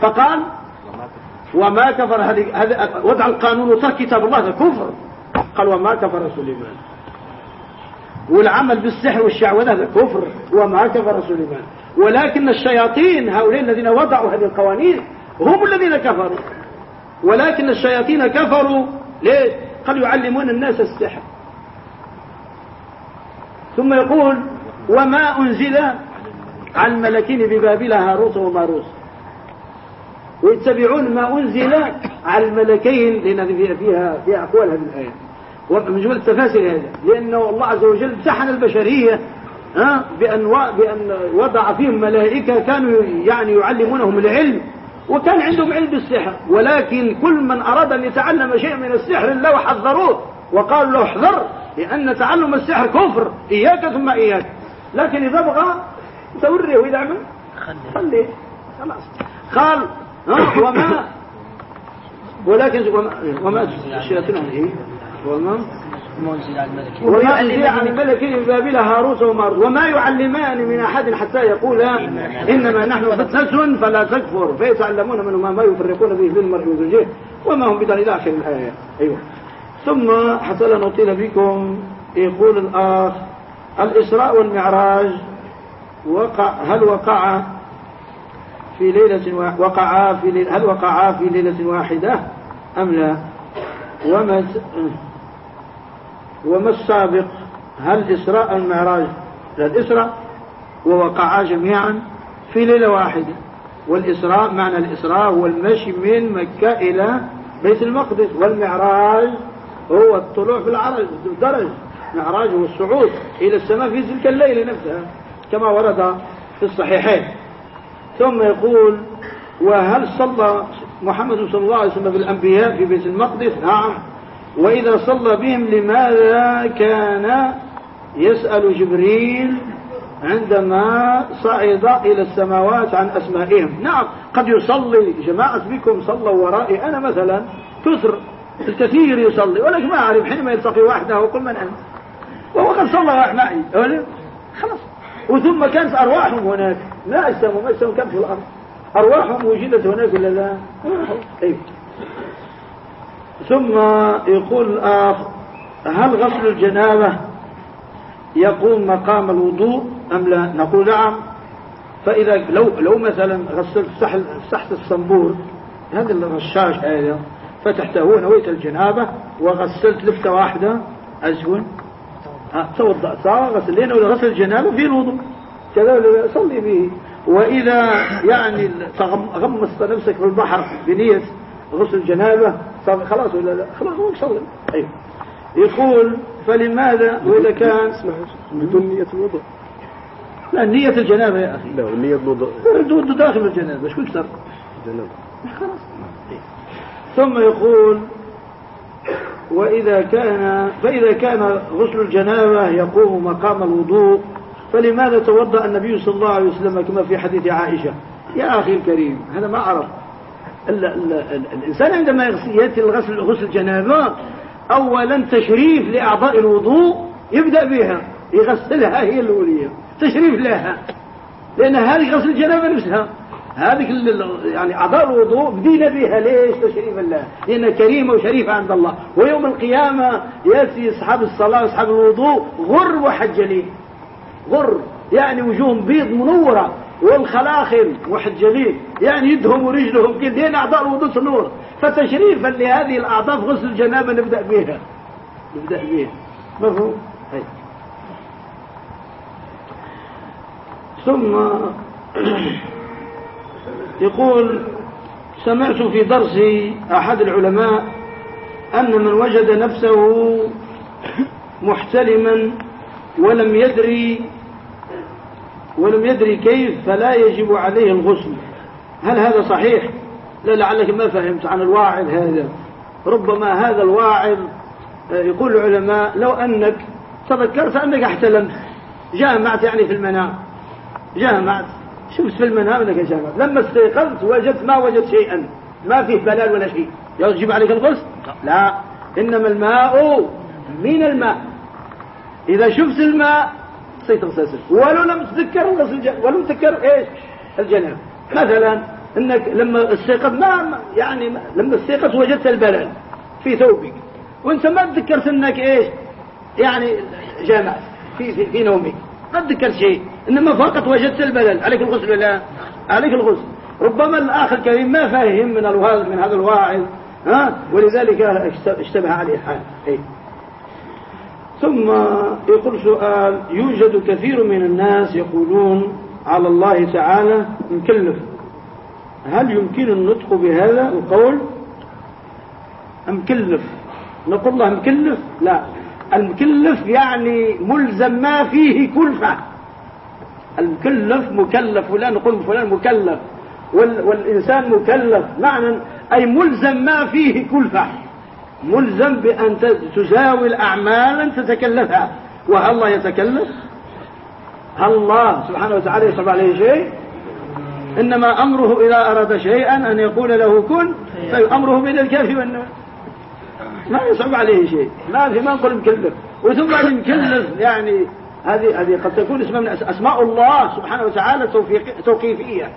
فقال وما كفر هذه وضع القانون وترك كتاب الله هذا كفر. قال وما كفر سليمان والعمل بالسحر والشعوذة هذا كفر. وما كفر سليمان ولكن الشياطين هؤلاء الذين وضعوا هذه القوانين هم الذين كفروا. ولكن الشياطين كفروا. ليه قال يعلمون الناس السحر. ثم يقول وما أنزل على الملكين ببابل هاروت وماروت ويتبعون ما أنزل على الملكين لأن فيها فيها, فيها أقوال هذه الآية. ومن جملة التفاسير هذا لأنه الله عز وجل امتحن البشرية ها بأن, بأن وضع فيهم ملائكة كانوا يعني يعلمونهم العلم وكان عندهم علم بالسحر. ولكن كل من أراد أن يتعلم شيء من السحر الله حذروه وقالوا له احذر لأن تعلم السحر كفر. إياك ثم إياك. لكن إذا بغى توريه عمل خليه. خلاص. قال وما؟ ولكن وما, وما الشياطين إيه وما؟ وما أنزل عن الملك من بابل هاروت وماروت وما يعلمان من أحد حتى يقولا إنما نحن فتنة فلا تكفر. فيتعلمون منهما ما يفرقون به بين المرء وزوجه وما هم بدان إلى آخر الآية. أيوه. ثم حتى لا نطيل بكم. يقول الآخ الإسراء والمعراج وقع هل وقع في ليلة وقعا في ليلة هل وقعا في ليلة واحدة أم لا؟ وما وما السابق؟ هل إسراء المعراج الإسراء ووقعا جميعا في ليلة واحدة. والإسراء معنى الإسراء هو المشي من مكة إلى بيت المقدس. والمعراج هو الطلوع في العرج الدرج. معراج هو الصعود إلى السماء في تلك الليلة نفسها كما ورد في الصحيحين. ثم يقول وهل صلى محمد صلى الله عليه وسلم بالأنبياء في بيت المقدس؟ نعم. وإذا صلى بهم لماذا كان يسأل جبريل عندما صعد إلى السماوات عن أسمائهم؟ نعم. قد يصلي جماعة بكم صلوا ورائي. أنا مثلا كثر الكثير يصلي ولكن ما أعرف حينما يلتقي وحده وقل من أنت؟ وهو قد صلى معي خلاص. وثم كانت أرواحهم هناك. لا أجسامهم أجسامهم كانت في الأرض؟ أرواحهم وجدت هناك ولا لا؟ أيوه ثم يقول الآخ هل غسل الجنابة يقوم مقام الوضوء أم لا؟ نقول نعم. فإذا لو لو مثلا غسلت سحت الصنبور هذا الرشاش هذا فتحته نويت الجنابة وغسلت لفتة واحدة أزون. توضأ صار غسل. لأنه غسل الجنابة في الوضوء. كذا صلي به وإذا يعني غمست نفسك في البحر بنية غسل الجنابة خلاص ولا لا؟ خلاص هو صلي. أيوه يقول فلماذا وإذا كان بدون نية الوضوء. لا نية الجنابة يا أخي. لا نية الوضوء. داخل الجنابة إيش كنت جنابة. خلاص. ثم يقول وإذا كان فإذا كان غسل الجنابة يقوم مقام الوضوء فلماذا توضأ النبي صلى الله عليه وسلم كما في حديث عائشة؟ يا أخي الكريم هذا ما عرف ال ال ال الإنسان عندما يأتي الغسل غسل الجنابة أولا تشريف لأعضاء الوضوء يبدأ بها يغسلها هي الأولية تشريف لها لأن هذه غسل الجنابة نفسها. هذه يعني أعضاء الوضوء بدينا بها ليش تشريفا لها؟ لأنها كريمة وشريفة عند الله. ويوم القيامة يأتي أصحاب الصلاة وأصحاب الوضوء غر وحجلين. غر يعني وجوههم بيض منورة والخلاخل محجلين يعني يدهم ورجلهم كده لين أعضاء الوضوء تنور. فتشريفا لهذه الأعضاء في غسل الجنابة نبدأ بها نبدأ بها مفهوم؟ هي. ثم يقول سمعت في درس أحد العلماء أن من وجد نفسه محتلما ولم يدري ولم يدري كيف فلا يجب عليه الغسل. هل هذا صحيح؟ لا لعلك ما فهمت عن الواعظ هذا. ربما هذا الواعظ يقول العلماء لو أنك تذكرت أنك احتلمت جامعت يعني في المنام. جامعت. شفت في المنام أنك جامعت. لما استيقظت وجدت ما وجدت شيئا. ما فيه بلال ولا شيء. يجب عليك الغسل؟ لا. إنما الماء من الماء. إذا شفت الماء سيتغسل ولو لم تذكر الغسل ولم تذكر إيش؟ الجناب. مثلا إنك لما استيقظ ما يعني لما استيقظ وجدت البلل في ثوبك. وأنت ما تذكرت إنك إيش؟ يعني جامعت في, في, نومك. ما تذكرت شيء. إنما فقط وجدت البلل. عليك الغسل لا عليك الغسل. ربما الاخ الكريم ما فاهم من الواعظ من هذا الواعظ ها؟ ولذلك اشتبه عليه الحال إيه؟ ثم يقول سؤال يوجد كثير من الناس يقولون على الله تعالى مكلف هل يمكن النطق بهذا القول؟ مكلف نقول الله مكلف لا. المكلف يعني ملزم ما فيه كلفة. المكلف مكلف ولا نقول فلان مكلف. والإنسان مكلف. معنى أي ملزم ما فيه كلفة. ملزم بأن تزاول أعمالا تتكلفها. وهل الله يتكلف؟ هل الله سبحانه وتعالى يصعب عليه شيء؟ إنما أمره إذا أراد شيئا أن يقول له كن فأمره بين الكاف والنون. ما يصعب عليه شيء. ما في ما نقول مكلف. وثم المكلف يعني هذه هذه قد تكون اسم من أسماء الله سبحانه وتعالى توقيفية.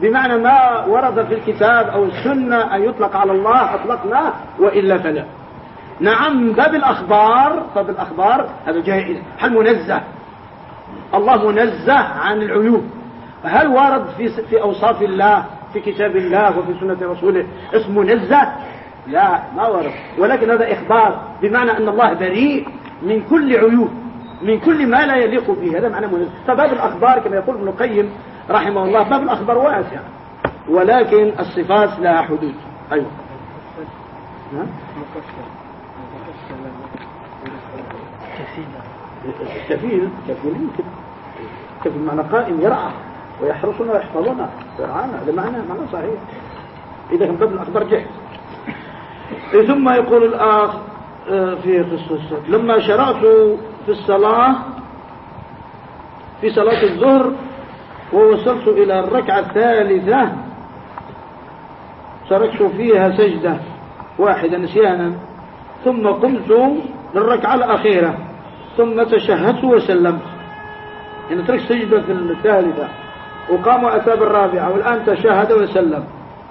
بمعنى ما ورد في الكتاب أو السنة أن يطلق على الله أطلقناه وإلا فلا. نعم باب الأخبار باب الأخبار هذا جائز. هل منزه؟ الله منزه عن العيوب. هل ورد في في أوصاف الله في كتاب الله وفي سنة رسوله اسم منزه؟ لا ما ورد. ولكن هذا إخبار بمعنى أن الله بريء من كل عيوب من كل ما لا يليق به. هذا معنى مهم فباب الأخبار كما يقول ابن القيم رحمه الله باب الأخبار واسع. ولكن الصفات لها حدود. أيوه. ها؟ كفيل. كفيل يمكن. كفيل معنى قائم يرعى ويحرسنا ويحفظنا يرعانا هذا معنى معنى صحيح. إذا كان باب الأخبار جهز ثم يقول الآخ آه، في قصة لما شرعت في الصلاة في صلاة الظهر ووصلت إلى الركعة الثالثة. تركت فيها سجدة واحدة نسيانا. ثم قمت للركعة الأخيرة. ثم تشهدت وسلمت. يعني ترك سجدة الثالثة. وقام وأتى بالرابعة والآن تشهد وسلم.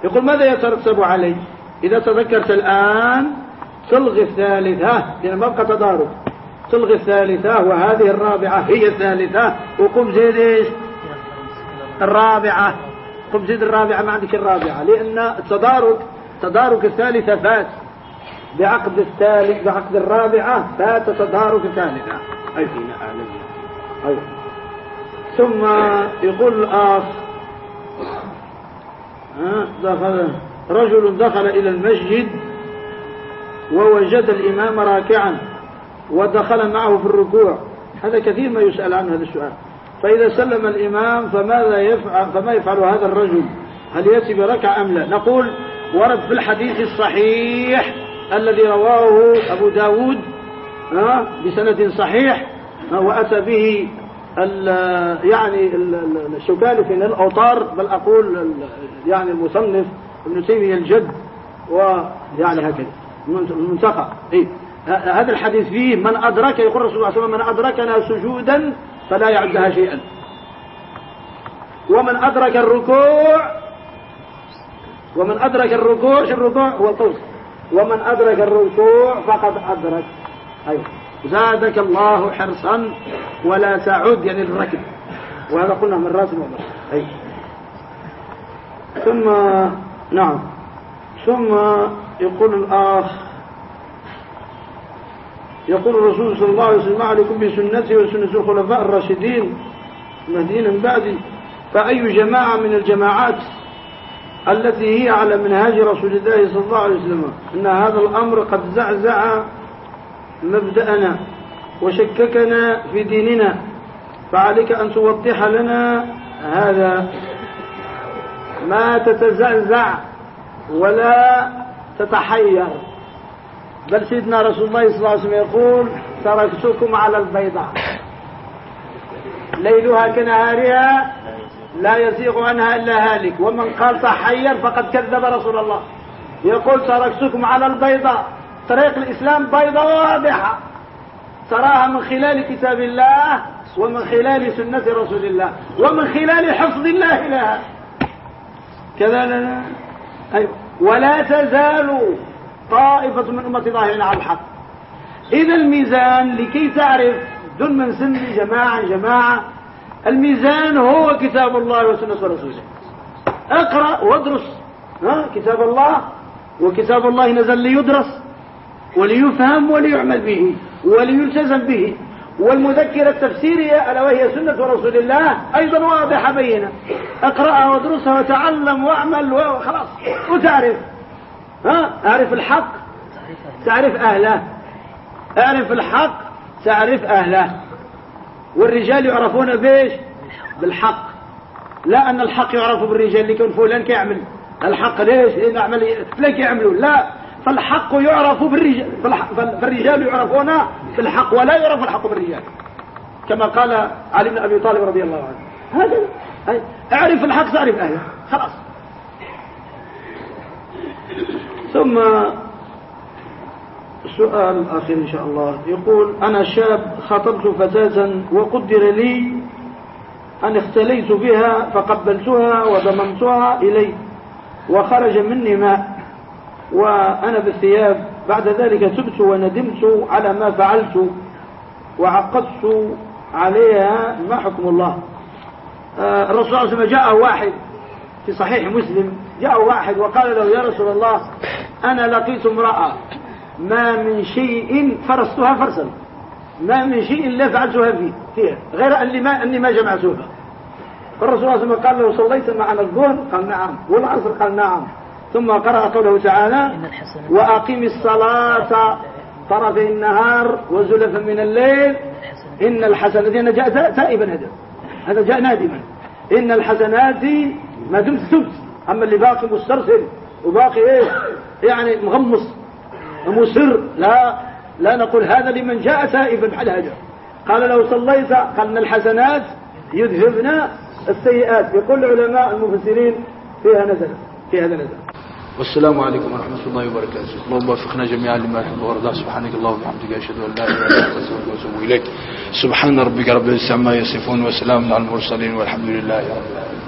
يقول ماذا يترتب علي؟ إذا تذكرت الآن تلغي الثالثة. لأن ما بقى تضارب تلغي الثالثة وهذه الرابعة هي الثالثة. وقم زيد الرابعة. قم زيد الرابعة ما عندك الرابعة. لأن التدارك تدارك الثالثة فات. بعقد الثالث بعقد الرابعة فات تدارك الثالثة أي فينا أعلم ثم يقول الآخ دخل رجل دخل إلى المسجد ووجد الإمام راكعا ودخل معه في الركوع. هذا كثير ما يسأل عنه هذا السؤال. فإذا سلم الإمام فماذا يفعل فما يفعل هذا الرجل؟ هل يأتي بركع أم لا؟ نقول ورد في الحديث الصحيح الذي رواه أبو داود بسند صحيح وأتى به ال يعني الشوكاني في الأوطار بل أقول يعني المصنف ابن تيمية الجد ويعني هكذا. المنتقى. إيه. هذا الحديث فيه من أدرك يقول رسول الله صلى الله عليه وسلم من أدركنا سجودا فلا يعدها شيئا. ومن أدرك الركوع ومن أدرك الركوع شو الركوع؟ هو القوس ومن أدرك الركوع فقد أدرك. أيوه. زادك الله حرصا ولا تعد يعني الركب. وهذا قلنا من رأس المؤمن أي ثم نعم. ثم يقول الآخ يقول الرسول صلى الله عليه وسلم عليكم بسنتي وسنة الخلفاء الراشدين المهديين من بعدي. فأي جماعة من الجماعات التي هي على منهاج رسول الله صلى الله عليه وسلم أن هذا الأمر قد زعزع مبدأنا وشككنا في ديننا فعليك أن توضح لنا هذا. ما تتزعزع ولا تتحير. بل سيدنا رسول الله صلى الله عليه وسلم يقول تركتكم على البيضاء. ليلها كنهارها لا يزيغ عنها إلا هالك. ومن قال تحير فقد كذب رسول الله. يقول تركتكم على البيضاء. طريق الإسلام بيضاء واضحة. تراها من خلال كتاب الله ومن خلال سنة رسول الله ومن خلال حفظ الله لها. كذا لا أيوة. ولا تزال طائفة من أمة ظاهرين على الحق. إذا الميزان لكي تعرف دون من سن جماعة جماعة الميزان هو كتاب الله وسنة رسوله. اقرأ وادرس. ها؟ كتاب الله. وكتاب الله نزل ليدرس وليفهم وليعمل به وليلتزم به. والمذكرة التفسيرية ألا وهي سنة رسول الله أيضا واضحة بينة. اقرأها وادرسها وتعلم واعمل وخلاص. وتعرف. ها؟ أعرف الحق. تعرف أهله. أعرف الحق. تعرف أهله. والرجال يعرفون بيش بالحق. لا أن الحق يعرف بالرجال لكن فلان كيعمل. الحق ليش؟ نعمل فلان كيعملوا. لا. فالحق يعرف بالرجال. فالرجال يعرفون بالحق ولا يعرف الحق بالرجال. كما قال علي بن أبي طالب رضي الله عنه. هذا أعرف الحق تعرف أهله. خلاص. ثم السؤال الأخير إن شاء الله. يقول أنا شاب خطبت فتاة وقدر لي أن اختليت بها فقبلتها وضممتها إلي وخرج مني ماء وأنا بالثياب. بعد ذلك تبت وندمت على ما فعلت وعقدت عليها. ما حكم الله؟ آه، الرسول صلى الله عليه وسلم جاء واحد في صحيح مسلم جاء واحد وقال له يا رسول الله أنا لقيت امرأة ما من شيء فرستها فرسا ما من شيء لا فعلتها فيه فيها غير أني ما, أني ما جمعتها. فالرسول صلى الله عليه وسلم قال له صليت معنا الظهر قال نعم. والعصر؟ قال نعم. ثم قرأ قوله تعالى وأقم الصلاة طرفي النهار وزلفا من الليل إن الحسنات هنا جاء تائبا هذا هذا جاء نادما. إن الحسنات ما دمت تبت أما اللي باقي مسترسل. وباقي إيه؟ يعني مغمص. مصر لا لا نقول هذا لمن جاء تائبا على هذا قال لو صليت. إن الحسنات يذهبن السيئات. يقول العلماء المفسرين فيها نزل في هذا نزل والسلام عليكم ورحمة الله وبركاته. اللهم وفقنا جميعا لما يحب ويرضى. سبحانك اللهم وبحمدك أشهد أن لا إله إلا أنت أستغفرك وأتوب إليك. سبحان ربك رب العزة عما يصفون وسلام على المرسلين والحمد لله رب العالمين.